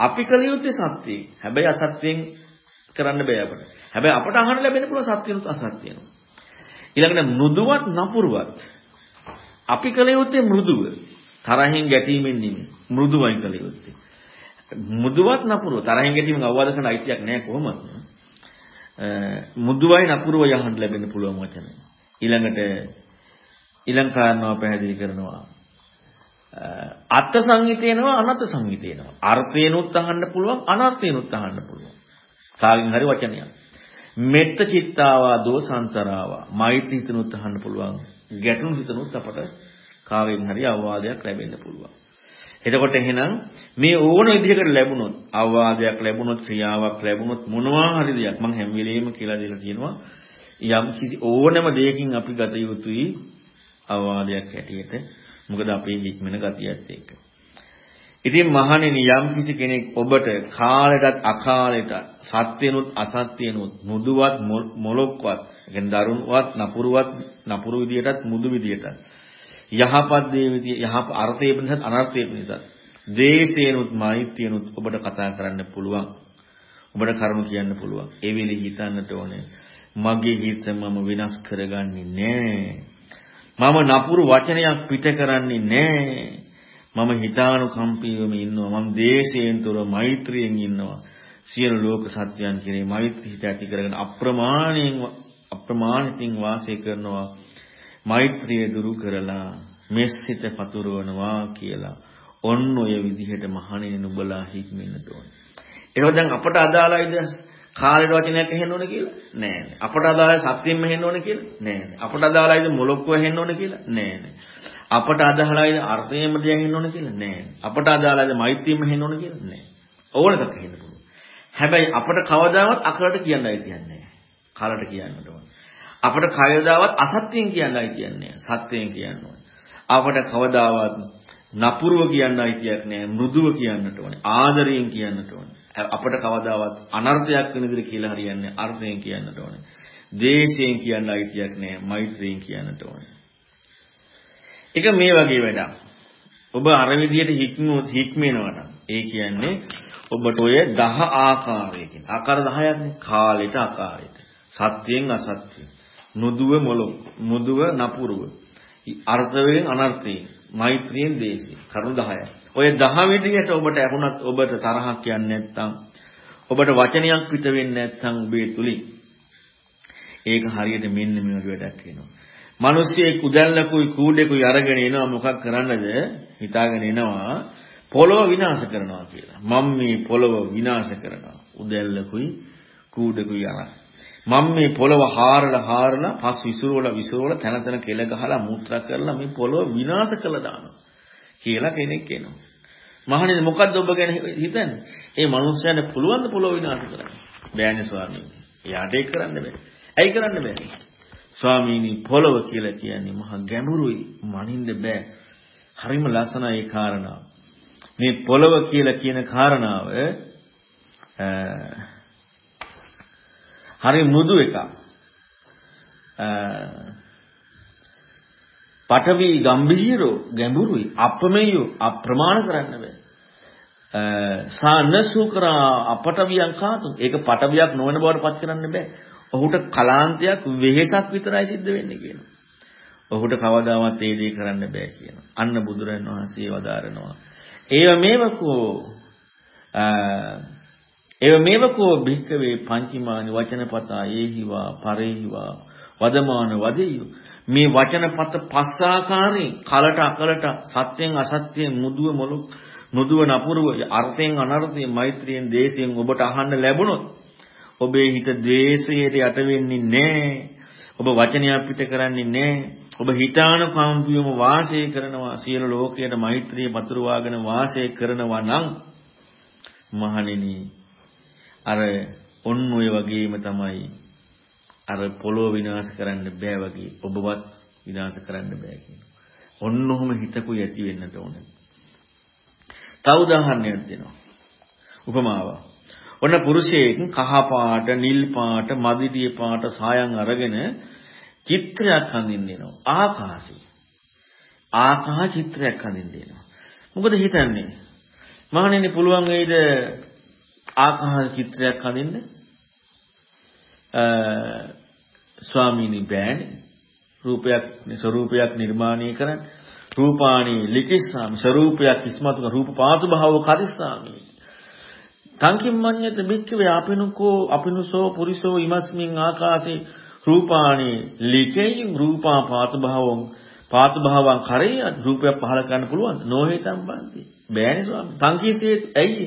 A: අපි කළ යුත්තේ සත්‍යය. හැබැයි අසත්‍යයෙන් කරන්න බෑ අපට. හැබැයි අපට අහන්න ලැබෙන්න පුළුවන් සත්‍යනුත් අසත්‍යනුත්. ඊළඟට මෘදුවත් නපුරුවත් අපි කළ යුත්තේ මෘදුව. තරහින් ගැටීමෙන් නෙමෙයි. මෘදුවයි කළ යුත්තේ. මෘදුවත් නපුරුව තරහින් ගැටීමෙන් අවවාද කරන අයිතියක් නැහැ කොහොමද? මෘදුවයි නපුරුව යහන්න ලැබෙන්න පුළුවන් වචන. ඊළඟට ඊළඟ කාරණාව පැහැදිලි කරනවා. අත් සංහිතේනවා අනත් සංහිතේනවා. අර්ථේනුත් අහන්න පුළුවන් අනර්ථේනුත් අහන්න පුළුවන්. කාගෙන් හරි වචනයක්. මෙත්ත චිත්තාවා දෝසන්තරාවා. මෛත්‍රී හිතනුත් අහන්න පුළුවන්. ගැටුණු හිතනුත් අපට කාගෙන් හරි අවවාදයක් ලැබෙන්න පුළුවන්. එතකොට එහෙනම් මේ ඕන විදිහකට ලැබුණොත් අවවාදයක් ලැබුණොත් ක්‍රියාවක් ලැබුණොත් මොනවා හරි දෙයක් මම හැම වෙලෙම කියලා දෙලා තියෙනවා යම් කිසි ඕනම දෙයකින් අපි ගත යුතුයි අවවාදයක් හැටියට මොකද අපේ හික්මන ගතියත් එක්ක. ඉතින් මහණෙනි යම් කිසි කෙනෙක් ඔබට කාලයටත් අකාලයටත් සත්‍යනුත් අසත්‍යනුත් මුදුවත් මොලොක්වත් කියන්නේ දරුණුවත් නපුරුවත් නපුරු විදියටත් මුදු විදියටත් යහපත් දේ විදිය යහප අර්ථයේ පිණිසත් අනර්ථයේ පිණිසත් දේශේනුත් මෛත්‍රියනුත් ඔබට කතා කරන්න පුළුවන්. ඔබට කරුණු කියන්න පුළුවන්. ඒ වෙලෙ හිතන්නට ඕනේ මගේ හිත මම වෙනස් කරගන්නේ නැහැ. මම නපුරු වචනයක් පිට කරන්නේ නැහැ. මම හිතානුකම්පීවම ඉන්නවා. මම දේශයෙන් තොර මෛත්‍රියෙන් ඉන්නවා. සියලු ලෝක සත්‍යයන් කෙරේ මෛත්‍රී හිත ඇති කරගෙන අප්‍රමාණයෙන් අප්‍රමාණිතින් වාසය කරනවා මෛත්‍රිය දුරු කරලා මෙස්සිත පතුරවනවා කියලා ඔන්න ඔය විදිහට මහණෙනි නුඹලා හික්මෙන්න ඕනේ. ඒක දැන් අපට අදාළයිද කාලේට වචනයක් ඇහෙන්න ඕන කියලා? නෑ නෑ. අපට අදාළයි සත්‍යෙම ඇහෙන්න ඕන කියලා? නෑ නෑ. අපට අදාළයිද මොලොක්ව ඇහෙන්න ඕන කියලා? නෑ නෑ. අපට අදාළයිද අර්ථයෙම දෙයක් ඇහෙන්න ඕන කියලා? නෑ නෑ. අපට අදාළයිද මෛත්‍රියම ඇහෙන්න ඕන කියලා? නෑ. ඕන එකක් ඇහෙන්න පුළුවන්. හැබැයි අපට කවදාවත් අකලට කියන්නයි කියන්නේ නෑ. කලට කියන්නට ඕන. අපට කවදාවත් අසත්‍යයෙන් කියන්නයි කියන්නේ සත්‍යයෙන් කියන්න ඕන. අපට කවදාවත් නපුරුව කියන්න අයිතියක් නෑ මෘදුව කියන්නට ඕනේ ආදරයෙන් කියන්නට ඕනේ අපට කවදාවත් අනර්ථයක් වෙන විදිහට කියලා හරියන්නේ අර්ථයෙන් කියන්නට ඕනේ. දේශයෙන් කියන්න අයිතියක් නෑ මෛත්‍රියෙන් කියන්නට ඕනේ. ඒක මේ වගේ වැඩක්. ඔබ අර විදිහට හික්මුවොත් හික්මෙනවා ඒ කියන්නේ ඔබට ඔය 10 ආකාරයකින් ආකාර 10ක් නේ කාලෙට ආකාරයට සත්‍යයෙන් අසත්‍යයෙන් නුදුව මොළොක් මුදුව නපුරුව අර්ථයෙන් අනර්ථයෙන් මෛත්‍රියෙන් දේශයෙන් කරුණු 10ක් ඔය 10 විදිහට ඔබට ඇහුණත් ඔබට තරහක් යන්නේ නැත්නම් ඔබට වචනයක් පිට වෙන්නේ නැත්නම් ඔබේ තුලින් ඒක හරියට මෙන්න මේ වගේ වැඩක් වෙනවා. මිනිස්සියෙක් උදැල්ලකුයි කූඩේකුයි අරගෙන එනවා මොකක් කරන්නද? හිතාගෙන එනවා පොළොව විනාශ කරනවා කියලා. මම මේ පොළොව විනාශ කරනවා. උදැල්ලකුයි කූඩේකුයි අරන්. මම මේ පොළොව හාරලා හාරලා පස් විසිරවලා විසිරවලා තන තන කෙල ගහලා මුත්‍රා කරලා මේ පොළොව විනාශ කළා දානවා. කියලා කෙනෙක් එනවා. මහණෙනි මොකද්ද ඔබ ගැන හිතන්නේ? ඒ මනුස්සයාට පුළුවන් ද පොළොව විනාශ කරන්න? බෑනේ ස්වාමීනි. එයාට ඒක කරන්න බෑ. ඇයි කරන්න බෑ? ස්වාමීනි පොළොව කියලා කියන්නේ මහා ගැඹුරුයි. මනින්න බෑ. හරිම ලස්සනයි ඒ කාරණාව. මේ පොළොව කියලා කියන කාරණාව හරි මෘදු එකක්. පඨවි ගම්භීරෝ ගැඹුරුයි අප්‍රමේයෝ අප්‍රමාණ කරන්න බෑ. සානසුකරා අපටවියන් කාතු. ඒක පටවියක් නොවන බවට පත් කරන්න බෑ. ඔහුට කලාන්තයක් වෙහෙසක් විතරයි සිද්ධ වෙන්නේ කියනවා. ඔහුට කවදාවත් ඒ දේ කරන්න බෑ කියනවා. අන්න බුදුරන් වහන්සේ වදාරනවා. ඒව මේවකෝ ඒව මේවකෝ භික්කවේ පංචමානි වචනපතා ඒහිවා පරේහිවා වදමාන වදෙය්‍යෝ මේ වචනපත පස් ආකාරයෙන් කලට අකලට සත්‍යයෙන් අසත්‍යයෙන් මුදුව මොළොක් මුදුව නපුරුව අර්ථයෙන් අනර්ථයෙන් මෛත්‍රියෙන් දේශයෙන් ඔබට අහන්න ලැබුණොත් ඔබේ හිත ද්වේෂයට යට වෙන්නේ නැහැ. ඔබ වචනයක් පිට කරන්නේ නැහැ. ඔබ හිතාන කම්පියම වාසය කරනවා සියලු ලෝකයට මෛත්‍රිය පතුරවාගෙන වාසය කරනවා නම් මහණෙනි අර ඔන්න ඔය වගේම තමයි අර පොළොව විනාශ කරන්න බෑ වගේ ඔබවත් විනාශ කරන්න බෑ කියනවා. ඔන්න ඔහොම හිතකුයි ඇති වෙන්නට ඕනේ. තව උදාහරණයක් දෙනවා. උපමාවක්. ඔන්න පුරුෂයෙක් කහ පාට, නිල් පාට, මදිරිය පාට සායන් අරගෙන චිත්‍රයක් හඳින්න දෙනවා. ආකාශي. ආකාශ චිත්‍රයක් හඳින්න දෙනවා. මොකද හිතන්නේ? මහණෙනි පුළුවන් වෙයිද ආකාශ චිත්‍රයක් හඳින්න? ස්වාමීනි බෑනේ. රූපයක් ස්වરૂපයක් නිර්මාණය කරන්න. රූපාණි ලිකිස්සාමි ස්වરૂපයක් ඉස්මතු කර රූප පාතු භාව කරිස්සාමි. තංකිම්මඤ්ඤත බික්කවේ අපිනුකෝ අපිනුසෝ පුරිසෝ ඉමස්මින් ආකාශේ රූපාණි ලිකේයම් රූපා පාතු භාවං පාතු භාවං කරේ රූපයක් පහල කරන්න පුළුවන් නොහේතම් බන්ති බෑනේ ස්වාමී තංකීසේ ඇයි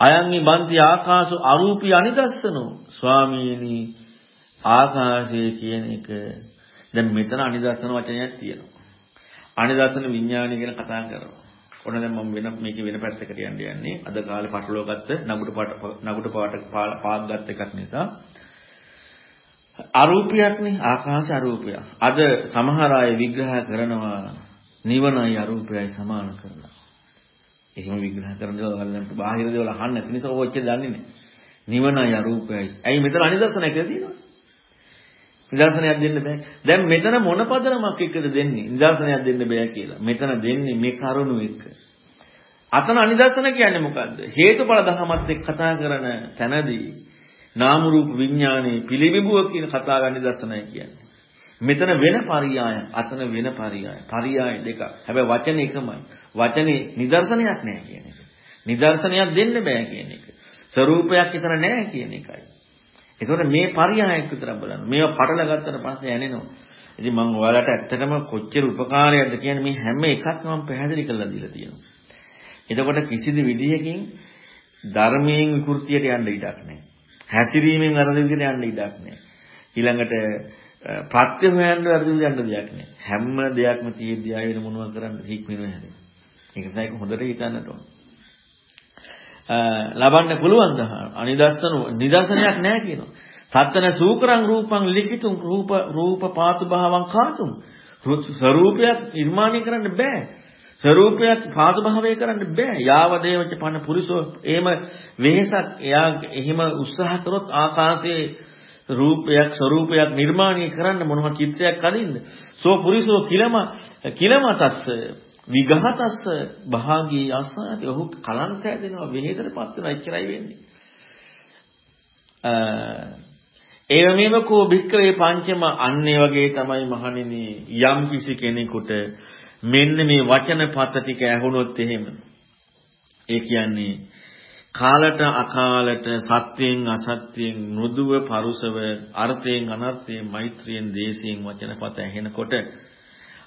A: අයන්හි බන්ති ආකාශු අරූපී අනිදස්සනෝ ස්වාමීනි ආකාශය කියන එක දැන් මෙතන අනිදස්සන වචනයක් තියෙනවා. අනිදස්සන විඥානය ගැන කතා කරනවා. ඔන්න දැන් මම වෙන මේක වෙන පැත්තකට යන්න යන්නේ. අද කාලේ පටලවා ගත්ත නගුට පාට නගුට පාට පාක් ගත්ත එකක් නිසා අරූපයක්නේ ආකාශ අරූපයක්. අද සමහර අය විග්‍රහ කරනවා නිවනයි අරූපයයි සමාන කරනවා. එහෙම විග්‍රහ කරන දේවල් ගන්නට බාහිර දේවල් අහන්න නැති නිසා ඔය ඔච්චර දන්නේ නැහැ. නිවනයි අරූපයයි. ඇයි මෙතන අනිදර්ශනයක් කියලා තියෙනවා? නිදර්ශනයක් දෙන්න බෑ. දැන් මෙතන මොන පදනමක් එක්කද දෙන්නේ? නිදර්ශනයක් දෙන්න බෑ කියලා. මෙතන දෙන්නේ මේ කරුණු එක්ක. අතන අනිදර්ශන කියන්නේ මොකද්ද? හේතුඵල ධමවත් එක්ක කතා කරන තැනදී නාම රූප විඥානයේ පිළිබිඹුව කියන කතාව අනිදර්ශනයි කියන්නේ. මෙතන වෙන පරියාය, අතන වෙන පරියාය. පරියාය දෙකක්. හැබැයි වචන එකමයි. වචනේ නිදර්ශනයක් නෑ කියන එක. නිදර්ශනයක් දෙන්න බෑ කියන එක. ස්වરૂපයක් විතර නෑ කියන එකයි. ඒතකොට මේ පරියායක් විතරක් බලන්න. මේවා පටල ගත්තට පස්සේ ඇනෙනවා. ඉතින් මම ඔයාලට ඇත්තටම කොච්චර උපකාරයක්ද කියන්නේ මේ හැම එකක්ම මම පැහැදිලි කරලා දීලා තියෙනවා. එතකොට කිසිදු විදිහකින් ධර්මයෙන් විකෘතියට යන්න ඉඩක් නැහැ. හැසිරීමෙන් අර විදිහට යන්න ඉඩක් නැහැ. ඊළඟට ප්‍රත්‍ය හොයන්න අර විදිහට යන්න දෙයක් නැහැ. හැම දෙයක්ම තියෙද්දී ආයෙ වෙන මොනවද කරන්න හික්මිනව හැදෙන්නේ. ඒක තමයි හොඳට හිතන්නට ඕන. ලබන්න පුළුවන් දහ අනිදස්සන නිදර්ශනයක් නැහැ කියනවා. සත්තන සූකරං රූපං ලිඛිතුං රූප රූප පාතු භාවං කාතුම් ස්වરૂපයක් නිර්මාණය කරන්න බෑ. ස්වરૂපයක් පාතු භාවය කරන්න බෑ. යාව දේවච පන පුරිසෝ එහෙම වෙහසක් එයා එහෙම උත්සාහ කරොත් ආකාශයේ රූපයක් ස්වરૂපයක් නිර්මාණය කරන්න මොනවා චිත්‍රයක් අදින්න. සෝ පුරිසෝ කිලම කිලමතස්ස විගහතස්ස භාගී අසාති ඔහු කලන්ත හැදෙනවා වෙහෙතරපත් වෙනවා එච්චරයි වෙන්නේ. ඒවමෙව කෝ භික්කවේ පංචම අන්නේ වගේ තමයි මහණෙනි යම් කිසි කෙනෙකුට මෙන්න මේ වචන පත ටික ඇහුනොත් එහෙම ඒ කියන්නේ කාලට අකාලට සත්‍යයෙන් අසත්‍යයෙන් මෘදුව පරුසව අර්ථයෙන් අනර්ථයෙන් මෛත්‍රියෙන් දේශයෙන් වචන පත ඇහෙනකොට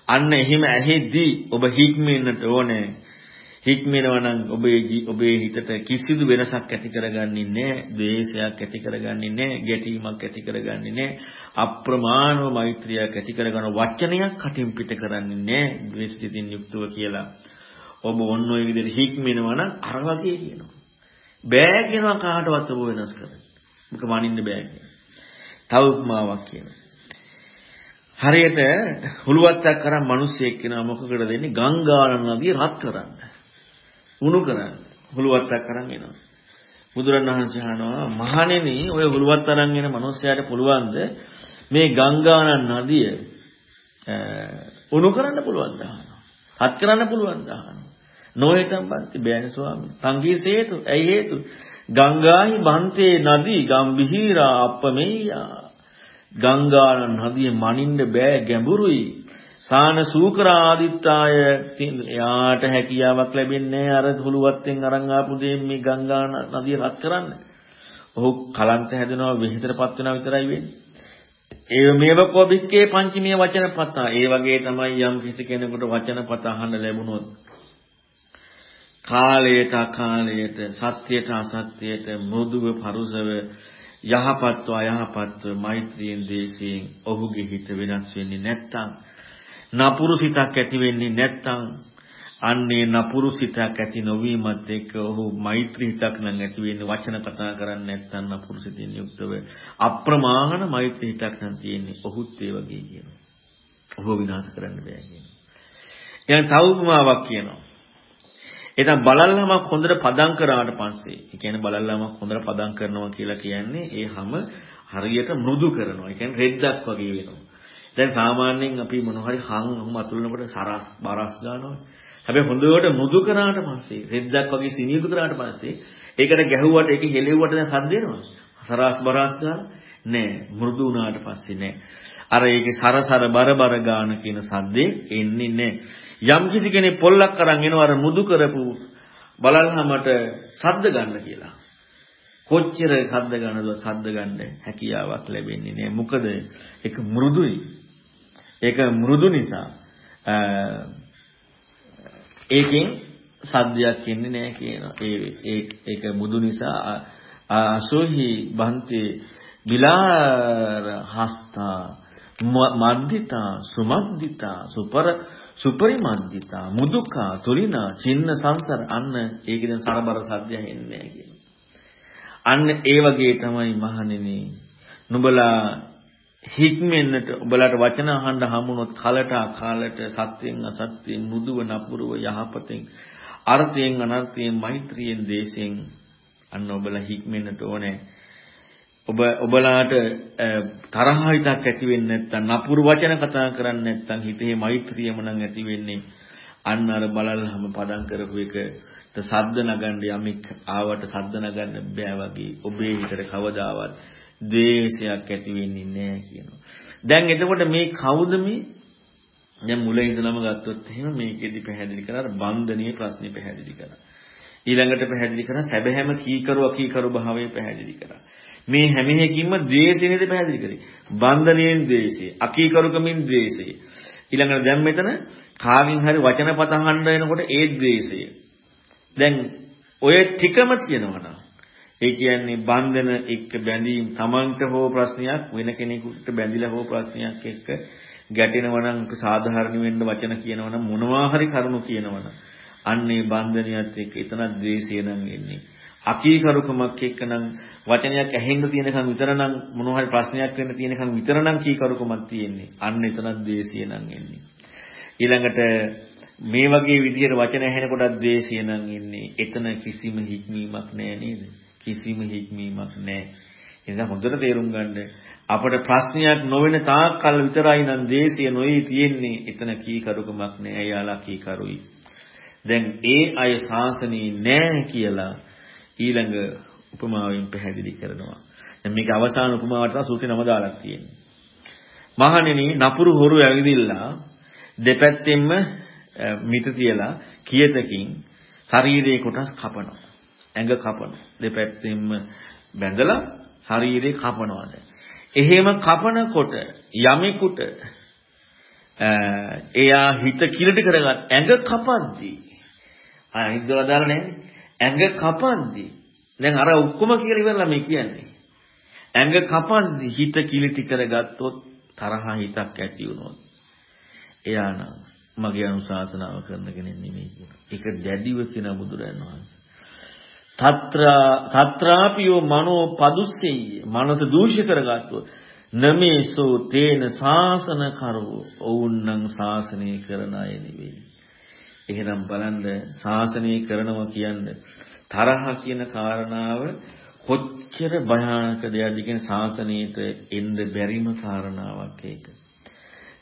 A: අන්න එහෙම ඇහෙද්දී ඔබ හික්මෙන්නට ඕනේ. හික්මෙනවා නම් ඔබේ ඔබේ හිතට කිසිදු වෙනසක් ඇති කරගන්නේ නැහැ, ද්වේෂයක් ඇති කරගන්නේ නැහැ, ගැටීමක් ඇති කරගන්නේ නැහැ, අප්‍රමාණව මෛත්‍රියක් ඇති කරගන්න වචනයක් කටින් පිට කරන්නේ නැහැ, ද්වේෂිතින් යුක්තව කියලා. ඔබ ඔන්න ඔය විදිහට හික්මෙනවා නම් අර වගේ කියනවා. බෑ කියනවා කාටවත් ඔබ වෙනස් කරන්න. මොක මනින්න බෑ කියනවා. තව උපමාවක් කියනවා. හරියට හුලුවත්තක් කරන් මිනිස්සෙක් කෙනා මොකකටද දෙන්නේ ගංගානන් නදිය රත් කරන්න. උණු කරන්න. හුලුවත්තක් අරන් එනවා. බුදුරණවහන්සේ අහනවා මහණෙනි ඔය හුලුවත් අරන් එන මිනිස්සයාට පුළුවන්ද මේ ගංගානන් නදිය උණු කරන්න පුළුවන්ද අහනවා. හත් කරන්න පුළුවන්ද අහනවා. නොහෙතම් බන්ති බෑනේ ස්වාමී. සංගීසේතු ඇයි හේතු? ගංගාහි බන්තේ නදී ගම්බිහිරා අප්පමෙయ్యා. ගංගානන් නදිය මනින්න බෑ ගැඹුරුයි. සාන සූකර ආදිත්තාය එයාට හැකියාවක් ලැබෙන්නේ අර හුලුවත්ෙන් අරන් ආපු දේ මේ ගංගා නදිය රත් කරන්න. ඔහු කලන්ත හැදෙනවා විහිතරපත් වෙනවා විතරයි වෙන්නේ. ඒ මේව කොබික්කේ පංචමීය වචන පතා. ඒ වගේ තමයි යම් කිසි කෙනෙකුට වචන පත අහන්න ලැබුණොත් කාලයට අකාලයට සත්‍යයට අසත්‍යයට මෘදුව පරුසව යහපත්ව අයහපත්ව මෛත්‍රියෙන් දේශයෙන් ඔහුගේ හිත වෙනස් වෙන්නේ නැත්තම් නපුරු සිතක් ඇති වෙන්නේ නැත්නම් අන්නේ නපුරු සිතක් ඇති නොවීමත් එක්ක ඔහු මෛත්‍රී හිතක් නම් ඇති වෙන්නේ වචන කතා කරන්නේ නැත්නම් නපුරු සිතින් යුක්තව අප්‍රමාණ මෛත්‍රී හිතක් නම් තියෙන්නේ ඔහුත් ඒ වගේ කියනවා. ඔහු විනාශ කරන්න බෑ කියනවා. ඊයන් තව උපමාවක් කියනවා. එතන බලල්ලාමක් හොඳට පදම් කරාට පස්සේ, ඒ කියන්නේ බලල්ලාමක් හොඳට පදම් කරනවා කියලා කියන්නේ ඒ හැම හරියට මෘදු කරනවා. ඒ කියන්නේ රෙද්දක් වගේ වෙනවා. දැන් සාමාන්‍යයෙන් අපි මොන හරි හං අහුම අතුලනකොට සරස් බරස් ගන්නවා. හැබැයි හොඳට මෘදු කරාට පස්සේ රෙද්දක් වගේ සිනියුතු කරාට පස්සේ ඒකට ගැහුවට ඒක හෙලෙව්වට දැන් සද්ද එනවා. සරස් බරස් ගන්න නෑ මෘදු වුණාට පස්සේ නෑ. අර ඒකේ සරසර බරබර ගාන කියන සද්දේ එන්නේ නෑ. යම් කිසි කෙනෙක් පොල්ලක් අරන් එනවා අර මුදු කරපු බලල්හමට සද්ද ගන්න කියලා. කොච්චර සද්ද ගන්නද සද්ද ගන්න හැකියාවක් ලැබෙන්නේ නෑ. මොකද ඒක මෘදුයි. ඒක මෘදු නිසා ඒකෙන් සද්දයක් එන්නේ නැහැ කියනවා. ඒ ඒක මුදු නිසා අසෝහි බන්තේ බිලාර හස්තා මද්දිතා සුමද්දිතා සුපර සුපරිමද්දිතා මුදුකා තුලිනා චින්න සංසර අන්න ඒකෙන් සරබර සද්දය එන්නේ නැහැ කියනවා. අන්න ඒ වගේ තමයි මහණෙනි නුඹලා හික්මෙන්නට ඔබලට වචන අහන්න හම්බුනොත් කලට අකාලට සත්‍යයෙන් අසත්‍යයෙන් මුදුව නපුරුව යහපතෙන් අර්ථයෙන් අනර්ථයෙන් මෛත්‍රියෙන් දේශයෙන් අන්න ඔබලා හික්මෙන්නට ඕනේ ඔබ ඔබලාට තරහ හිතක් ඇති වෙන්නේ නැත්නම් නපුරු වචන කතා කරන්නේ නැත්නම් හිතේ මෛත්‍රියම නම් ඇති වෙන්නේ අන්න අර බලල්හම පදම් කරපු එකට සද්ද නගන්න යමෙක් ආවට සද්ද නගන්න බෑ වගේ ඔබේ හිතට කවදාවත් ද්වේෂයක් ඇති වෙන්නේ නැහැ කියනවා. දැන් එතකොට මේ කවුද මේ? දැන් මුල ඉඳලම ගත්තොත් එහෙම මේකෙදි පැහැදිලි කරා බන්ධනීය ප්‍රශ්නේ පැහැදිලි කරා. ඊළඟට පැහැදිලි කරා සැබෑම කීකරු අකීකරු භාවය පැහැදිලි කරා. මේ හැම එකකින්ම ද්වේෂය නේද පැහැදිලි කරේ. බන්ධනයෙන් ද්වේෂය, අකීකරුකමින් ද්වේෂය. ඊළඟට දැන් මෙතන කාගෙන් හරි වචන පත අහන්න වෙනකොට ඒ ද්වේෂය. දැන් ඔය ටිකම තියෙනවා නම් ඒ කියන්නේ බන්ධන එක්ක බැඳීම් Tamanට හෝ ප්‍රශ්නයක් වෙන කෙනෙකුට බැඳිලා හෝ ප්‍රශ්නයක් එක්ක ගැටෙනවා නම් සාධාරණ වෙන්න වචන කියනවා නම් මොනවා හරි කරුණු කියනවා නම් අන්නේ බන්ධනියත් එක්ක එතන ද්වේෂය නම් එන්නේ අකීකරුකමක් එක්කනම් වචනයක් ඇහෙන්න තියෙනකන් විතරනම් මොනවා හරි ප්‍රශ්නයක් වෙන්න තියෙනකන් විතරනම් කීකරුකමක් තියෙන්නේ අන්න එතන ද්වේෂය නම් එන්නේ ඊළඟට මේ වගේ විදිහට වචන ඇහෙනකොට ද්වේෂය නම් එන්නේ එතන කිසිම හික්මීමක් නැහැ නේද කිසිම හික්මීමක් නැහැ. ඒ නිසා හොඳට තේරුම් ගන්න අපට ප්‍රශ්නයක් නොවන තාක් කල් විතරයි නම් දේශය නොයි තියෙන්නේ. එතන කී කරුකමක් නැහැ. යාලා කී කරුයි. දැන් ඒ අය ශාසනී නැහැ කියලා ඊළඟ උපමාවෙන් පැහැදිලි කරනවා. දැන් මේක අවසාන උපමාවට තමයි සූත්‍රේ නම දාලා තියෙන්නේ. මහණෙනි නපුරු හොරු ඇවිදිලා දෙපැත්තෙන්ම මිට තියලා කියතකින් ශරීරයේ කොටස් කපනවා. ඇඟ කපනවා. දෙපැත්තෙන්ම බැඳලා ශරීරේ කපනවා. එහෙම කපනකොට යමෙකුට එයා හිත කිලට කරගත් ඇඟ කපද්දී ආ හිතවල දාලා නැහැ. ඇඟ කපද්දී දැන් අර ඔක්කොම කියලා ඉවරලා මේ කියන්නේ. ඇඟ කපද්දී හිත කිලිටි කරගත්තොත් තරහ හිතක් ඇති වුණොත් එයා නම් මගේ අනුශාසනාව කරන කෙනෙක් නෙමෙයි කියනවා. ඒක දැඩිව කියන බුදුරජාණන් වහන්සේ. තත්‍රා තත්‍රාපියෝ මනෝ පදුස්සෙය මනස දූෂ්‍ය කරගත්තොත් නමේසෝ තේන සාසන කරෝ ඔවුන්නම් ශාසනය කරන අය නෙවෙයි එහෙනම් බලන්න ශාසනය කරනවා කියන්නේ තරහ කියන කාරණාව කොච්චර භයානක දෙයක්ද කියන ශාසනයට එන්න බැරිම කාරණාවක් ඒක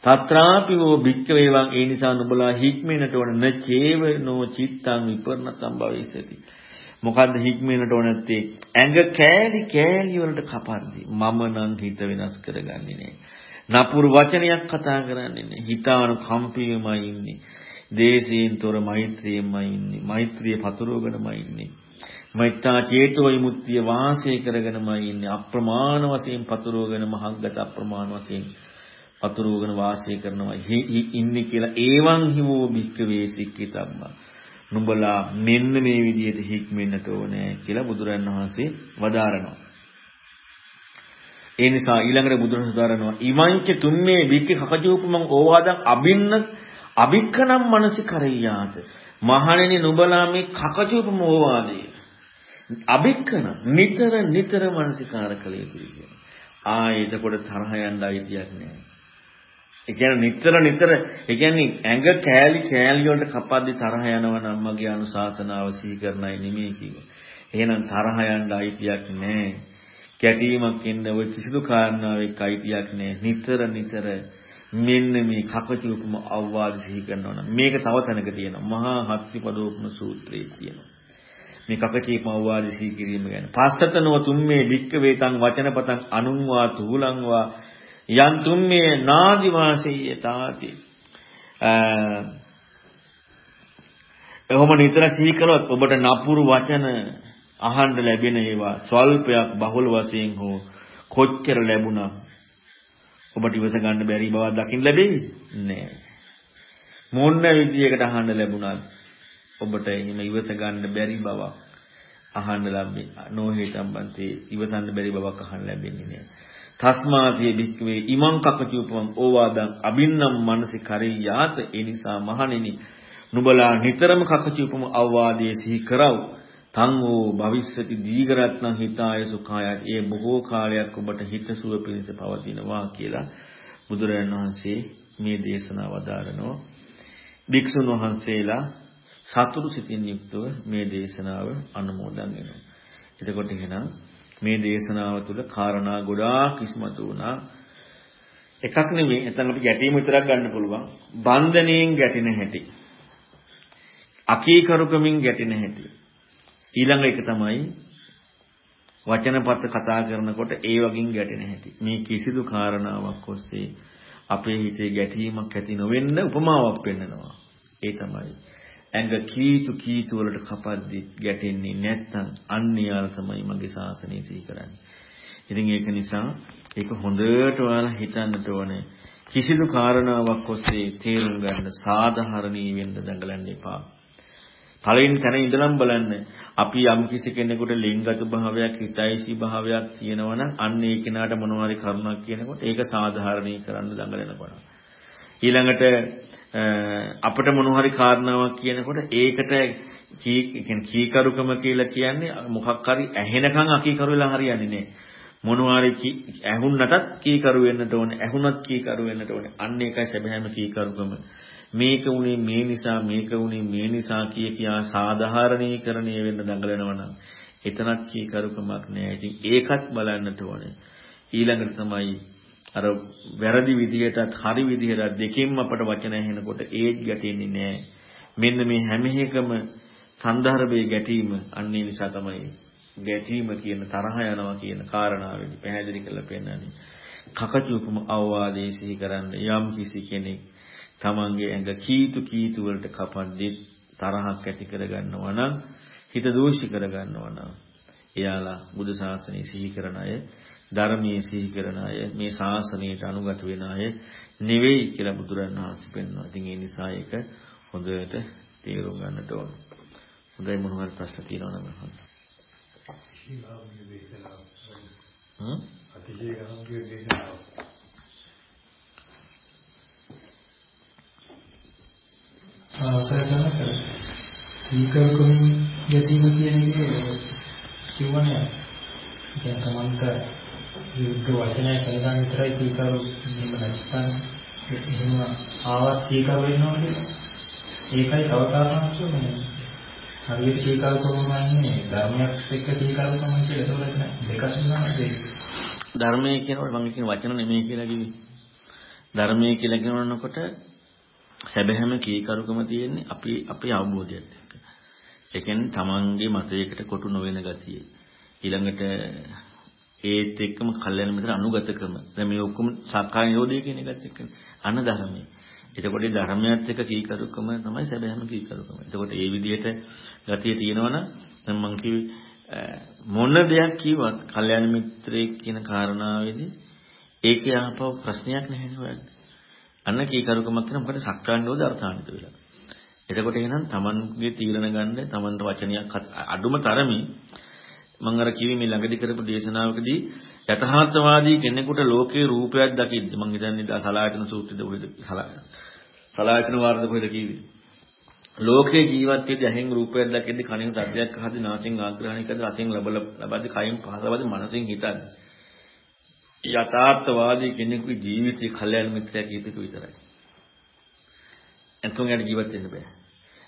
A: තත්‍රාපිවෝ භික්ඛවේවං ඒ නිසා නුඹලා හික්මෙනට ඕන නචේවනෝ චිත්තං විපර්ණතම් භවිස්සති මොකද්ද හික්මෙන්නට ඕන නැත්තේ ඇඟ කෑලි කෑලි වලට කපද්දි මම නම් හිත වෙනස් කරගන්නේ නෑ. නපුරු වචනයක් කතා කරන්නේ නෑ. හිතානු කම්පියමයි ඉන්නේ. දේශයෙන් තොර මෛත්‍රියෙන්මයි ඉන්නේ. මෛත්‍රිය පතුරවගෙනමයි ඉන්නේ. මෛත්‍රා චේතෝ විමුක්තිය වාසය කරගෙනමයි ඉන්නේ. අප්‍රමාණ වශයෙන් පතුරවගෙන මහග්ගත අප්‍රමාණ වශයෙන් පතුරවගෙන වාසය කරනවා. ඉන්නේ කියලා ඒවං හිමෝ භික්කවේ සික්කිතම්මා නුඹලා මෙන්න මේ විදිහට හික්මෙන්නට ඕනේ කියලා බුදුරන් වහන්සේ වදාරනවා. ඒ නිසා ඊළඟට බුදුරන් වදාරනවා ඉමංච තුම්මේ වික්ක කකජෝපමං ඕවාදං අබින්න අබික්කනම් මනසිකරියාත. මහණෙනි නුඹලා මේ කකජෝපම ඕවාදේ අබික්කන නිතර නිතර මනසිකාර කළ යුතුයි කියනවා. ආ එතකොට තරහ යන්න අයිතියක් නෑ. ඒ කියන්නේ නිතර නිතර ඒ කියන්නේ ඇඟ කෑලි කෑලි වලට කපද්දි තරහ යනවා නම් මගේ අනුශාසනාව සිහි කරන්නයි නෙමෙයි කිව්වේ. එහෙනම් තරහ යන්න අයිතියක් නැහැ. කැටීමක් ඉන්න ඔය කිසිදු කාරණාවක අයිතියක් නැහැ. නිතර නිතර මෙන්න මේ කකචූපම අවවාද සිහි කරනවා නම් මේක තව තැනක තියෙනවා. මහා හත්තිපදෝපම සූත්‍රයේ තියෙනවා. මේ කකචීපම අවවාද සිහි කිරීම ගැන. පස්සතනව තුම්මේ වික්ක වේතං වචනපතං අනුන්වා තුලංවා යන්තුම් මේ නාදි වාසීය තාති එහෙම නිතර සිහි කළොත් ඔබට නපුරු වචන අහන්න ලැබෙන ඒවා ස්වල්පයක් බහුල වශයෙන් හෝ කොච්චර ලැබුණා ඔබට ඉවස ගන්න බැරි බවක් දකින්න ලැබෙයි. නෑ. මොන විදියකට අහන්න ලැබුණත් ඔබට එහෙම ඉවස ගන්න බැරි බවක් අහන්න ලැබෙන්නේ නොහේතම්බන්තේ ඉවසන්න බැරි බවක් අහන්න ලැබෙන්නේ නෑ. තස්මාතිය බික්කවේ ඉමං කකචූපං ඕවාදං අබින්නම් මනසි කරේ යාත. ඒ නිසා මහණෙනි නුඹලා නිතරම කකචූපම අවවාදයේ සිහි කරව. තං වූ භවිස්සති දීගරත්න හිතාය සුඛාය ඒ බොහෝ කාලයක් ඔබට හිතසුව පිණිස පවතිනවා කියලා බුදුරජාණන් වහන්සේ මේ දේශනාව වදාරනවා භික්ෂුන් වහන්සේලා සතුරු සිතින් යුක්තව මේ දේශනාව අනුමෝදන් වෙනවා එතකොට එහෙනම් මේ දේශනාව තුළ කාරණා ගොඩාක් ඉස්මතු වුණා. එකක් නෙමෙයි එතන අපි ගැටීම විතරක් ගන්න පුළුවන්. බන්ධණයෙන් ගැටෙන හැටි. අකීකරුකමින් ගැටෙන හැටි. ඊළඟ එක තමයි වචනපත කතා කරනකොට ඒ වගින් ගැටෙන හැටි. මේ කිසිදු කාරණාවක් ඔස්සේ අපේ හිතේ ගැටීමක් ඇති නොවෙන්න උපමාවක් පෙන්නනවා. ඒ තමයි ඇඟ කීතු කීතු වලට කපද්දි ගැටෙන්නේ නැත්නම් අන්‍යයාල තමයි මගේ ශාසනය සිහි කරන්නේ. ඉතින් ඒක නිසා ඒක හොඳට ඔයාලා හිතන්නට ඕනේ. කිසිදු කාරණාවක් ඔස්සේ තේරුම් ගන්න සාධාරණී වෙන්න දඟලන්න එපා. පළවෙනි තැන ඉඳලම බලන්න. අපි යම් කිසි කෙනෙකුට ලිංගගත භාවයක් හිතයිසි භාවයක් තියෙනවා නම් අන්න ඒ කෙනාට මොනවාරි කරුණක් කියනකොට ඒක සාධාරණී කරන්න දඟලනකොට. ඊළඟට අපිට මොනවාරි කාරණාවක් කියනකොට ඒකට කී කීකරුකම කියලා කියන්නේ මොකක් හරි ඇහෙනකන් අකීකරු වෙලා හරියන්නේ නැහැ මොනවාරි ඇහුන්නටත් කීකරු වෙන්නට ඕනේ ඇහුනත් කීකරු වෙන්නට ඕනේ. අන්න ඒකයි සැබෑම කීකරුකම. මේක උනේ මේ නිසා මේක උනේ මේ නිසා කිය කියා සාධාරණීකරණය වෙන්න දඟලනවා නම් එතනක් කීකරුකමක් නෑ ඉතින් ඒකත් බලන්නට ඕනේ. ඊළඟට තමයි අර වැරදි විදිහටත් හරි විදිහටත් දෙකෙන්ම අපට වචන ඇහෙනකොට ඒත් ගැටෙන්නේ නෑ මෙන්න මේ හැම එකම සන්දර්භයේ ගැටීම අන්නේ නිසා තමයි ගැටීම කියන තරහ යනවා කියන කාරණාවෙදි පැහැදිලි කරලා පෙන්නන්නේ. කකචූපම අවවාදයේ සිහි කරන්න යම් කිසි කෙනෙක් තමන්ගේ ඇඟ කීතු කීතු වලට කපද්දී තරහක් ඇති කරගන්නවා නම් හිත දෝෂි කරගන්නවා නම් එයාලා බුදු සාසනය සිහි කරන අය ධර්මයේ සිහි කරන අය මේ ශාසනයට අනුගත වෙන අය නෙවෙයි කියලා බුදුරණවහන්සේ පෙන්වනවා. ඉතින් ඒ නිසා ඒක හොඳට තේරුම් ගන්නට ඕන. හොඳයි මොනවාරි ප්‍රශ්න තියෙනවා නම් අහන්න. අතිශය දේශනාව. හ්ම්? අතිශය ගාම්භීර දේශනාව.
B: ආසයතනස සීකරකම් යතිම කියන එක කිව්වනේ දැන් තමන්ට යුද්ධ වචනය කළා විතරයි සීකරු එහෙම නැත්නම් එහෙම ආවත් සීකර වෙනවා කියන්නේ ඒකයි තව කාරණාවක් හරියට සීකල් කරනවාන්නේ ධර්මයක් එක්ක සීකල් කරනවා කියලා ඒකවල දෙකක් නේද?
A: ධර්මයේ කියනකොට මම කියන වචන නෙමෙයි කියලා කිව්වේ. ධර්මයේ කියලා කියනකොට සැබෑම කීකරුකම තියෙන්නේ අපි අපේ අවබෝධයත් එක්ක ඒ කියන්නේ තමන්ගේ මතයකට කොටු නොවන ගතිය ඊළඟට ඒත් එක්කම කල්යන මිත්‍ර අනුගතකම දැන් මේ ඔක්කොම සක්කාය නිරෝධය කියන එකත් එක්ක අන්න ධර්මයේ එතකොට ධර්මයත් එක්ක කීකරුකම තමයි සැබෑම කීකරුකම. එතකොට ඒ විදිහට ගතිය තියෙනවනම් දැන් මං කිව්වේ මොන දෙයක් කිව්වත් කල්යාණ මිත්‍රයෙක් කියන කාරණාවේදී ඒකේ ආපහු ප්‍රශ්නයක් නැහැ නේද? අන්න කීකරුකමක් කියන මොකද සක්කාණ්ඩෝද අර්ථාන්විත වෙලා. එතකොට එහෙනම් Tamanගේ තීරණ ගන්න Tamanට වචනයක් අඩුම තරමේ මම අර කිව්වේ මේ ළඟදි කරපු දේශනාවකදී යථාර්ථවාදී කෙනෙකුට ලෝකේ රූපයක් දකිද්දි මම හිතන්නේ සලායතන සූත්‍රයේද උඩ සලායතන වාර්ධ කොහෙද කිව්වේ ලෝකේ ජීවත් වෙද්දී ඇහෙන් රූපයක් දැකෙද්දී කනෙන් ශබ්දයක් අහද්දී නාසයෙන් ආග්‍රහණය කරද්දී රසෙන් ලබල ලබද්දී කයින් පහසවද්දී මනසෙන් හිතද්දී යථාර්ථවාදී කෙනෙකුගේ ජීවිතේ කල්යන මිත්‍රයා කියපේක විතරයි. එතකොට යට ජීවත් වෙන්න බෑ.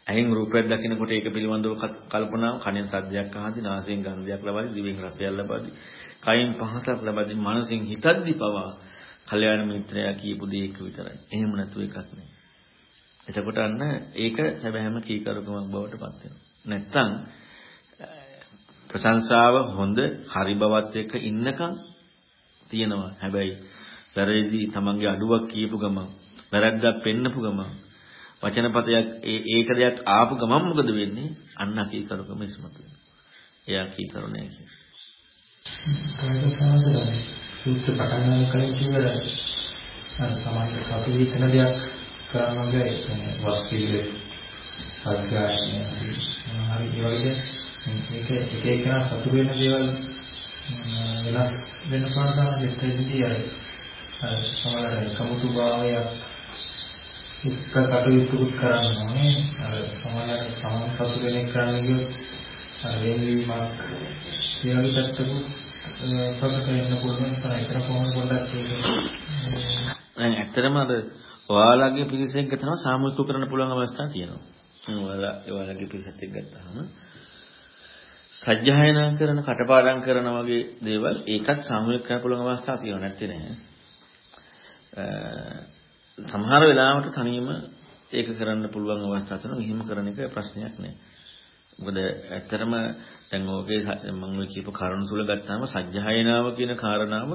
A: ඇහෙන් රූපයක් දකිනකොට ඒක පිළිබඳව කල්පනාව කනෙන් ශබ්දයක් අහද්දී නාසයෙන් ගන්ධයක් ලබද්දී දිවෙන් රසයක් ලබද්දී කයින් පහසක් ලබද්දී මනසෙන් හිතද්දී පවා කල්යාණ මිත්‍රයා කියපු දේ එක විතරයි. එහෙම නැතු එකක් නෙවෙයි. එතකොට අන්න ඒක සැබෑම කීකරුකමක් බවට පත් වෙනවා. නැත්තම් ප්‍රශංසාව හොඳ හරි බවත් එක්ක ඉන්නකම් තියෙනවා. හැබැයි වැරදි තමන්ගේ අඩුවක් කියපු ගමන් වැරද්දක් පෙන්නපු ගමන් වචනපතයක් ඒ ඒක දෙයක් ආපු ගමන් මොකද වෙන්නේ? අන්න කීකරුකම ඉස්මතු වෙනවා. එයා කීකරුණේ කියන්නේ.
B: කායක සාධනයි. සූත්‍ර පටන් ගන්න කලින් කිව්වද අර සමාජ සතු විතන දෙයක් කරනවාගේ කියන්නේ වත් පිළිවෙල සත්‍යයන් හරි ඒ වගේ මේක එක එකනා සතු වෙන දේවල් වෙනස් වෙන පාඩම් දෙකේදී අර සමහර කමුතු භාවයක් එක්ක කටයුතු කරනවා අර සමහර සමහර සතු වෙන කරන්නේ අර වෙනවීමක් ඒ වගේ පැත්තකුත් ප්‍රකට වෙන්න පුළුවන් සාහිත්‍ය කොහොමද පොඩ්ඩක්
A: දැන් ඇත්තටම අර ඔයාලගේ පිරිසෙන් ගතනවා සාමූහික කරන්න පුළුවන් අවස්ථා තියෙනවා. ඔයාලා ඔයාලගේ පිරිසත් එක්ක ගත්තාම සජ්ජායනා කරන කටපාඩම් කරන වගේ දේවල් ඒකත් සාමූහික කරන්න පුළුවන් අවස්ථා තියෙනවා නැත්තේ නෑ. සමහර වෙලාවට තනියම ඒක කරන්න පුළුවන් අවස්ථා තියෙනවා. එහෙම කරන එක ප්‍රශ්නයක් නෑ. මොකද ඇත්තටම දැන් ඕකේ මම ඔය කියපු කරුණු තුල ගත්තාම සජ්ජායනාව කියන කාරණාව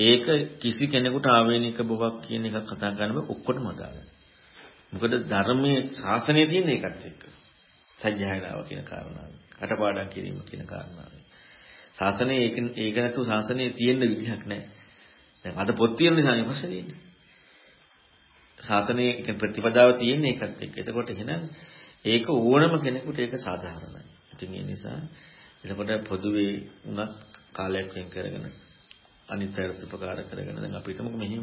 A: ඒක කිසි කෙනෙකුට ආවේනික බවක් කියන එකක් කතා කරනකොට ඔක්කොටම අදාළයි. මොකද ධර්මයේ ශාසනය තියෙන එකත් එක්ක. සත්‍යයනාව කියන කාරණාව. කටපාඩම් කිරීම කියන කාරණාව. ශාසනය ඒක ඒක නැතුව ශාසනය තියෙන්න විදිහක් නැහැ. දැන් අද පොත් තියෙන නිසා නේ ප්‍රශ්නේ තියෙන්නේ. ශාසනයේ ප්‍රතිපදාව තියෙන්නේ ඒකත් එක්ක. එතකොට එහෙනම් ඒක ඕනම කෙනෙකුට ඒක සාධාරණයි. ඉතින් ඒ නිසා එතකොට පොදුවේ උනත් කාලයක් වෙන් කරගෙන අනිත් අයට උපකාර කරගෙන දැන් අපි හිතමුකෝ මෙහිම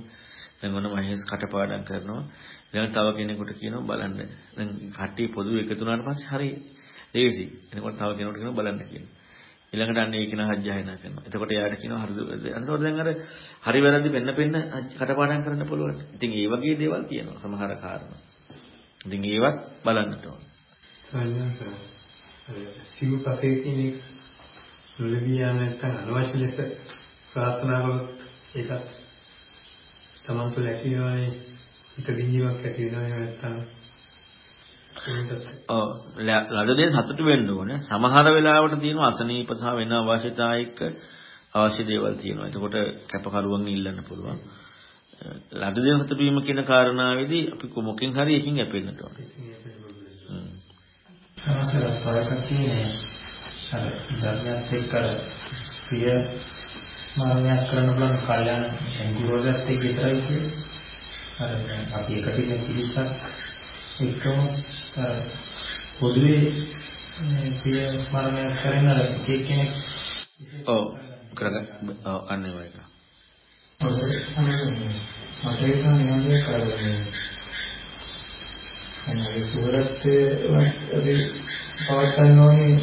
A: දැන් ඔන්න මහේස් කටපාඩම් කරනවා ඊළඟ තව කෙනෙකුට කියනවා බලන්න දැන් කට්ටිය පොදු එකතු වුණාට පස්සේ හරි ලේසි එතකොට තව කෙනෙකුට කියනවා බලන්න කියනවා ඊළඟට අන්න ඒක නා හජ්ජායනා කරනවා. එතකොට එයාට කියනවා හරිද? එතකොට දැන් අර හරි වැරදි වෙන්න පෙන්න කටපාඩම් කරන්න පුළුවන්. ඉතින් ඒ වගේ දේවල් තියෙනවා සමහර කාරණා. ඉතින් ඒවත් බලන්නට ඕන.
C: සිව් පසේ කියන නොලබියා නැත්නම් අනවශ්‍ය ලෙස ප්‍රාර්ථනා කළොත් ඒකත් තමන් තුළ ඇති වෙනවනේ. හිත විඳීමක් ඇති වෙනවනේ නැත්නම්
A: ඔව් ලදදේ සතුටු වෙන්න ඕනේ. සමහර වෙලාවට තියෙන අසනීප සහ වෙන අවශ්‍යතා එක්ක අවශ්‍ය දේවල් තියෙනවා. එතකොට කැපකරුවන් ඉල්ලන්න පුළුවන්. ලදදේ සතුටු වීම කියන කාරණාවේදී අපි මොකෙන් හරි එකකින් යැපෙන්නට ඕනේ. හ්ම්.
C: ස්මරණයක් කරන්න පුළුවන් කල්යන එක්ක විතරයි කියන්නේ. අර අපි එකට ඉන්න පිරිසක් එක්කම අර පොදුවේ ප්‍රිය ස්මරණයක් කරන අර කෙනෙක්
A: ඔව් කරගන්න ඔව් අන්නේ වයික.
C: ඔය සමහරවිට මට ඒක නියමයි කරන්නේ. අනේ සුවරත්යේ අපි පවත්වන්න ඕනේ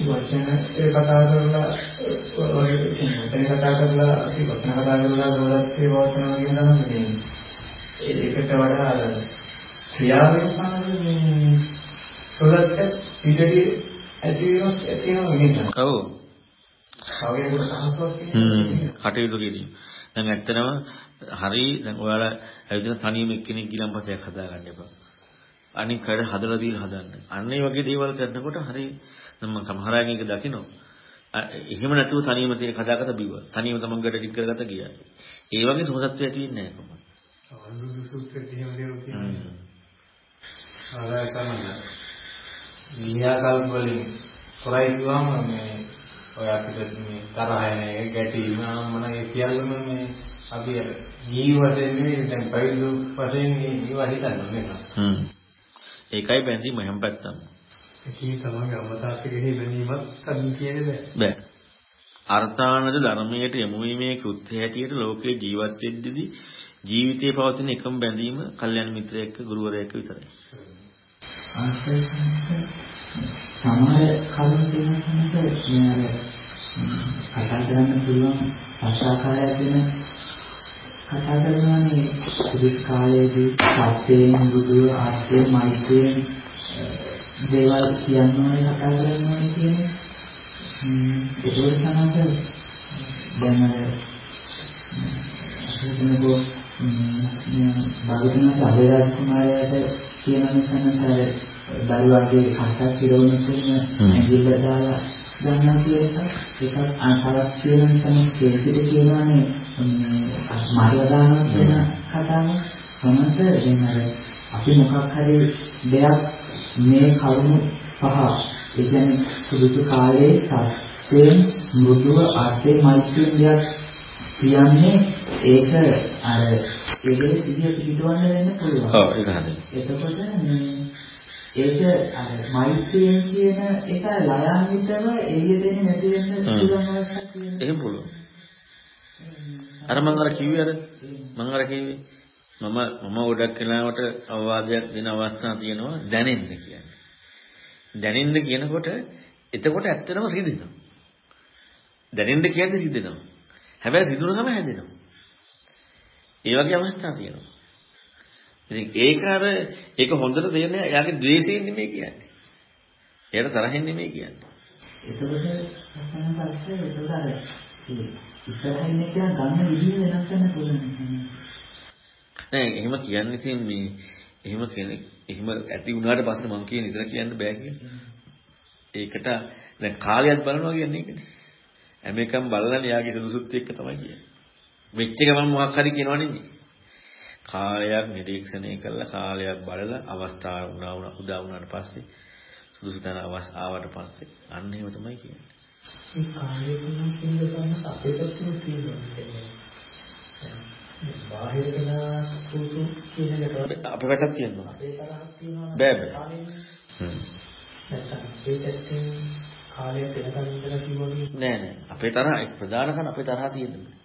C: වචන කතා කරලා වගේ වචන කතා කරලා අපි වචන කතා කරලා ගොඩක් ඒවා වචන කියන තමයි තියෙන්නේ. ඒකට වඩා අර ක්‍රියාවෙන් සමග සොලත් පිටදී ඇති වෙනස් ඇති වෙන නිසා.
A: ඔව්.
C: කවුරුත් සහස්වත් කියන්නේ.
A: කටයුතු කිරීම. දැන් ඇත්තනම හරි දැන් ඔයාලා ඇවිදින තනියම එක්කෙනෙක් ගිලම්පසයක් හදාගන්න එපා. අනික කඩ හදලා දීලා හදන්න. අන්න ඒ වගේ දේවල් කරනකොට හරි මම සමහර අය මේක දකිනවා. එහෙම නැතුව තනියම තියෙන කදාකට බිව්ව. තනියම තමන් ගැට ටික කරගත්ත ගියා. ඒ වගේ සුහදත්වය ඇති වෙන්නේ නැහැ කොහොමද?
C: අනුරුදු සූත්‍රයේ එහෙම දේවල් තියෙනවා. ආදාය තමයි. විඤ්ඤාකල්ප වලින් කරයි කිව්වම මේ ඔය අපිට මේ තරහ එන එක ගැටීම මොන ඒ සියල්ලම මේ අපි අර ජීවිතේ නෙවෙයි දැන් පරිදු වශයෙන් ඒවා හිතන්නේ නේද?
A: හ්ම්. ඒකයි බැඳීම හැම පැත්තම.
C: ඉතින් තමයි අමතාපෙහි බැඳීමක් කලින් කියන්නේ බෑ.
A: බෑ. අර්ථානද ධර්මයට යොමු වීමේ කෘත්‍ය හැටියට ලෝකේ ජීවත් වෙද්දී ජීවිතයේ පවතින එකම බැඳීම කල්යන මිත්‍රයෙක් ගුරුවරයෙක් විතරයි.
D: සමහර කරුණු තියෙනවා කතා කරන්න පුළුවන් භාෂාකාරයක් වෙන කතා කරනවානේ සුදුත් කාලයේදී සත්‍යයෙන් බුදු ආශ්‍රය මෛත්‍රියෙන් දේවල් කියන්න ඕනේ කතා කරන්න ඕනේ කියන්නේ. ඒක තමයි දැන් අර භාගතුනාත් අභයරාජ කුමාරයාට කියන නිසානතර දරුවාගේ කටක් පිරවුණු තුන ඇඟිල්ල දාලා ගන්නවා කියන එක අන්තරක් කියන නිසා කේසිට කියනවානේ මාර්ගදාන කියන කතාව සමන්ත දැන් අර අපි මොකක් හරි දෙයක් මේ කරුණු පහ ඒ කියන්නේ සුදුසු කාලයේ සත්‍යයෙන් මෘදුව අර්ථේ මෛත්‍රියෙන් දෙයක් කියන්නේ ඒක අර ඒකේ සිහිය පිටවන්න වෙන්න පුළුවන්.
A: ඔව් ඒක හරියි.
D: එතකොට ඒක අර මෛත්‍රියෙන් කියන එක ලයාන්විතව එළිය දෙන්නේ නැති වෙන්න පුළුවන් අවස්ථාවක් තියෙනවා.
A: එහෙම පුළුවන්. අර මම අර කිව්වේ අර මම අර කිව්වේ මම මම ගොඩක් වෙලාවට අවවාදයක් දෙන අවස්ථා තියෙනවා දැනෙන්න කියන්නේ. දැනෙන්න කියනකොට එතකොට ඇත්තටම රිදෙනවා. දැනෙන්න කියන්නේ රිදෙනවා. හැබැයි රිදුනකම හැදෙනවා. ඒ වගේ අවස්ථා තියෙනවා. ඉතින් ඒක අර ඒක හොඳට තේරෙන්නේ එයාගේ ද්වේෂයෙන් නෙමෙයි කියන්නේ. එයාට තරහෙන් නෙමෙයි කියන්නේ.
D: එතකොට අපන්න පස්සේ එතකොට අර ඉස්සරහින් එක ගන්න විදිහ වෙනස් වෙන්න පුළුවන්.
A: නෑ එහෙම කියන්නේ ඉතින් මේ එහෙම කෙනෙක් එහෙම ඇති වුණාට පස්සේ මම කියන ඉතල කියන්න බෑ කියලා. ඒකට දැන් කාලයක් බලනවා කියන්නේ ඒකනේ. හැම එකම බලලා යාගේ සුදුසුත් එක්ක තමයි කියන්නේ. වෙච්ච ගමන් මොකක් හරි කියනවා නෙමෙයි. කාලයක් නිරීක්ෂණය කළා කාලයක් බලලා අවස්ථාව වුණා උදා වුණාට පස්සේ සුදුසු තැන ආවට පස්සේ අන්න එහෙම තමයි කියන්නේ.
C: මේ කායේ තුන කියන සම්මත අපේ පැත්තෙන් තියෙනවා. බාහිර කෙනා සූසු කියන එකට
A: අපේ පැත්තක් තියෙනවා.
C: අපේ තරහක් තියෙනවා.
A: බෑ බෑ. හ්ම්.
C: නැත්නම් අපේ පැත්තෙන් කාලය වෙනකන් ඉඳලා කිව්වගේ
A: නෑ නෑ. අපේ තරහ ප්‍රධාන කන අපේ තරහ තියෙනවා.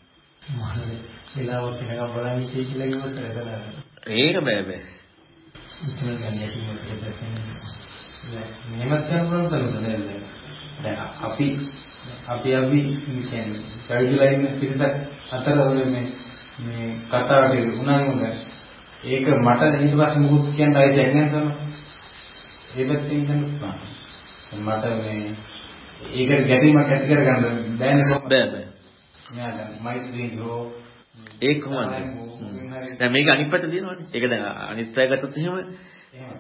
C: මහනේ වෙලාවක් වෙනකම් බලන් ඉන්නේ කියලා කිව්වොත් එතන
A: ඒක බෑ බෑ.
C: ඉතින් ගන්නේ පුළුවන් තැනද නේද? දැන් අපි අපි අපි කියන්නේ පැවිදිලා ඉන්න පිරිසක් අතර මේ මේ කතාවට උනාම ඒක මට ඊට පස්සේ මුකුත් කියන්න ආයෙත් නැහැ සම. ඒ පැත්තෙන් හිතන්න මට මේ ඒක ගැටීමක් ඇති කරගන්න බෑනේ?
A: බෑ බෑ.
C: හෝ
A: ඒක කොහොමද? දැන් මේක අනිත් පැත්ත තියෙනවනේ. ඒක දැන් අනිත් අය ගත්තොත් එහෙම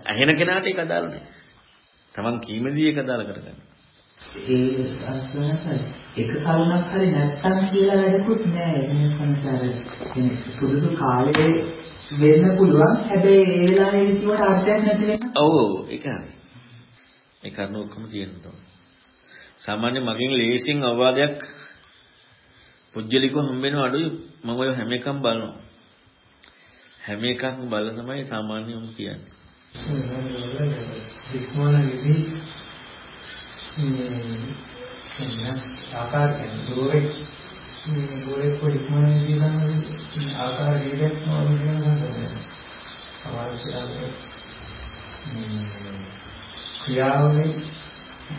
A: ඇහෙන කෙනාට ඒක අදාළ නැහැ. Taman කීමේදී ඒක අදාළ කරගන්න.
D: ඒ අස්වනසයි එක කරුණක් හරි නැත්තම් කියලා වැඩකුත් නෑ මේ සංසාරේ. සුදුසු කාලේ වෙන්න පුළුවන්. හැබැයි ඒ වෙලාවේ කිව්වට අර්ථයක් නැති වෙන.
A: ඔව් ඔව් ඒක හරි. ඒ කරුණ ඔක්කොම තියෙනවා. සාමාන්‍ය මගෙන් ලේසින් අවවාදයක් පුජ්‍යලිකව හම්බෙන අඩුයි මම ඔය හැම එකම බලනවා. හැම එකක්ම බලලා තමයි සාමාන්‍යම කියන්නේ.
C: ඉක්මන විදි මේ ආකාරයෙන් දෝරේ දෝරේ පොඩි ඉක්මන විදි නම් ආකාර විදිහක් නෝන කරනවා. අවශ්‍යතාවය ක්‍රියාවේ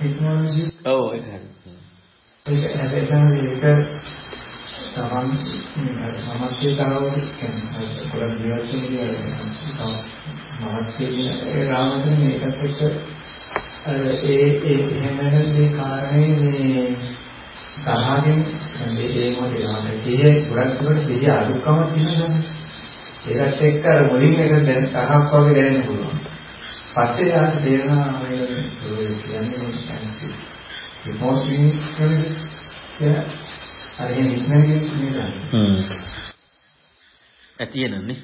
C: ඉක්මන විදි
A: ඔව් ඒක හරි.
C: ඒක හැදෙන්න මේක තමන් සමස්තය තරව කියන්නේ. කොළ විවර්තනයේ මහත්කේ ඒ රාමයෙන් මේකත් එක්ක අර ඒ ඒ එහෙමනම් මේ කාරණේ මේ තරහකින් මේ ඒ මොකද තමයි සිහිය ගොඩක් දුරට සිහිය අදුක්කම තියෙනවා. ඒකත් එක්ක අර මුලින් එක දැන් තරහක් වගේ දැනෙන්න පුළුවන්. පස්සේ ආට තේරෙනවා මේ කියන්නේ මොකක්ද? රිමෝට් කියන්නේ අර එහෙම ඉක්මනට නේද
A: හ්ම්. ඇතියනනේ.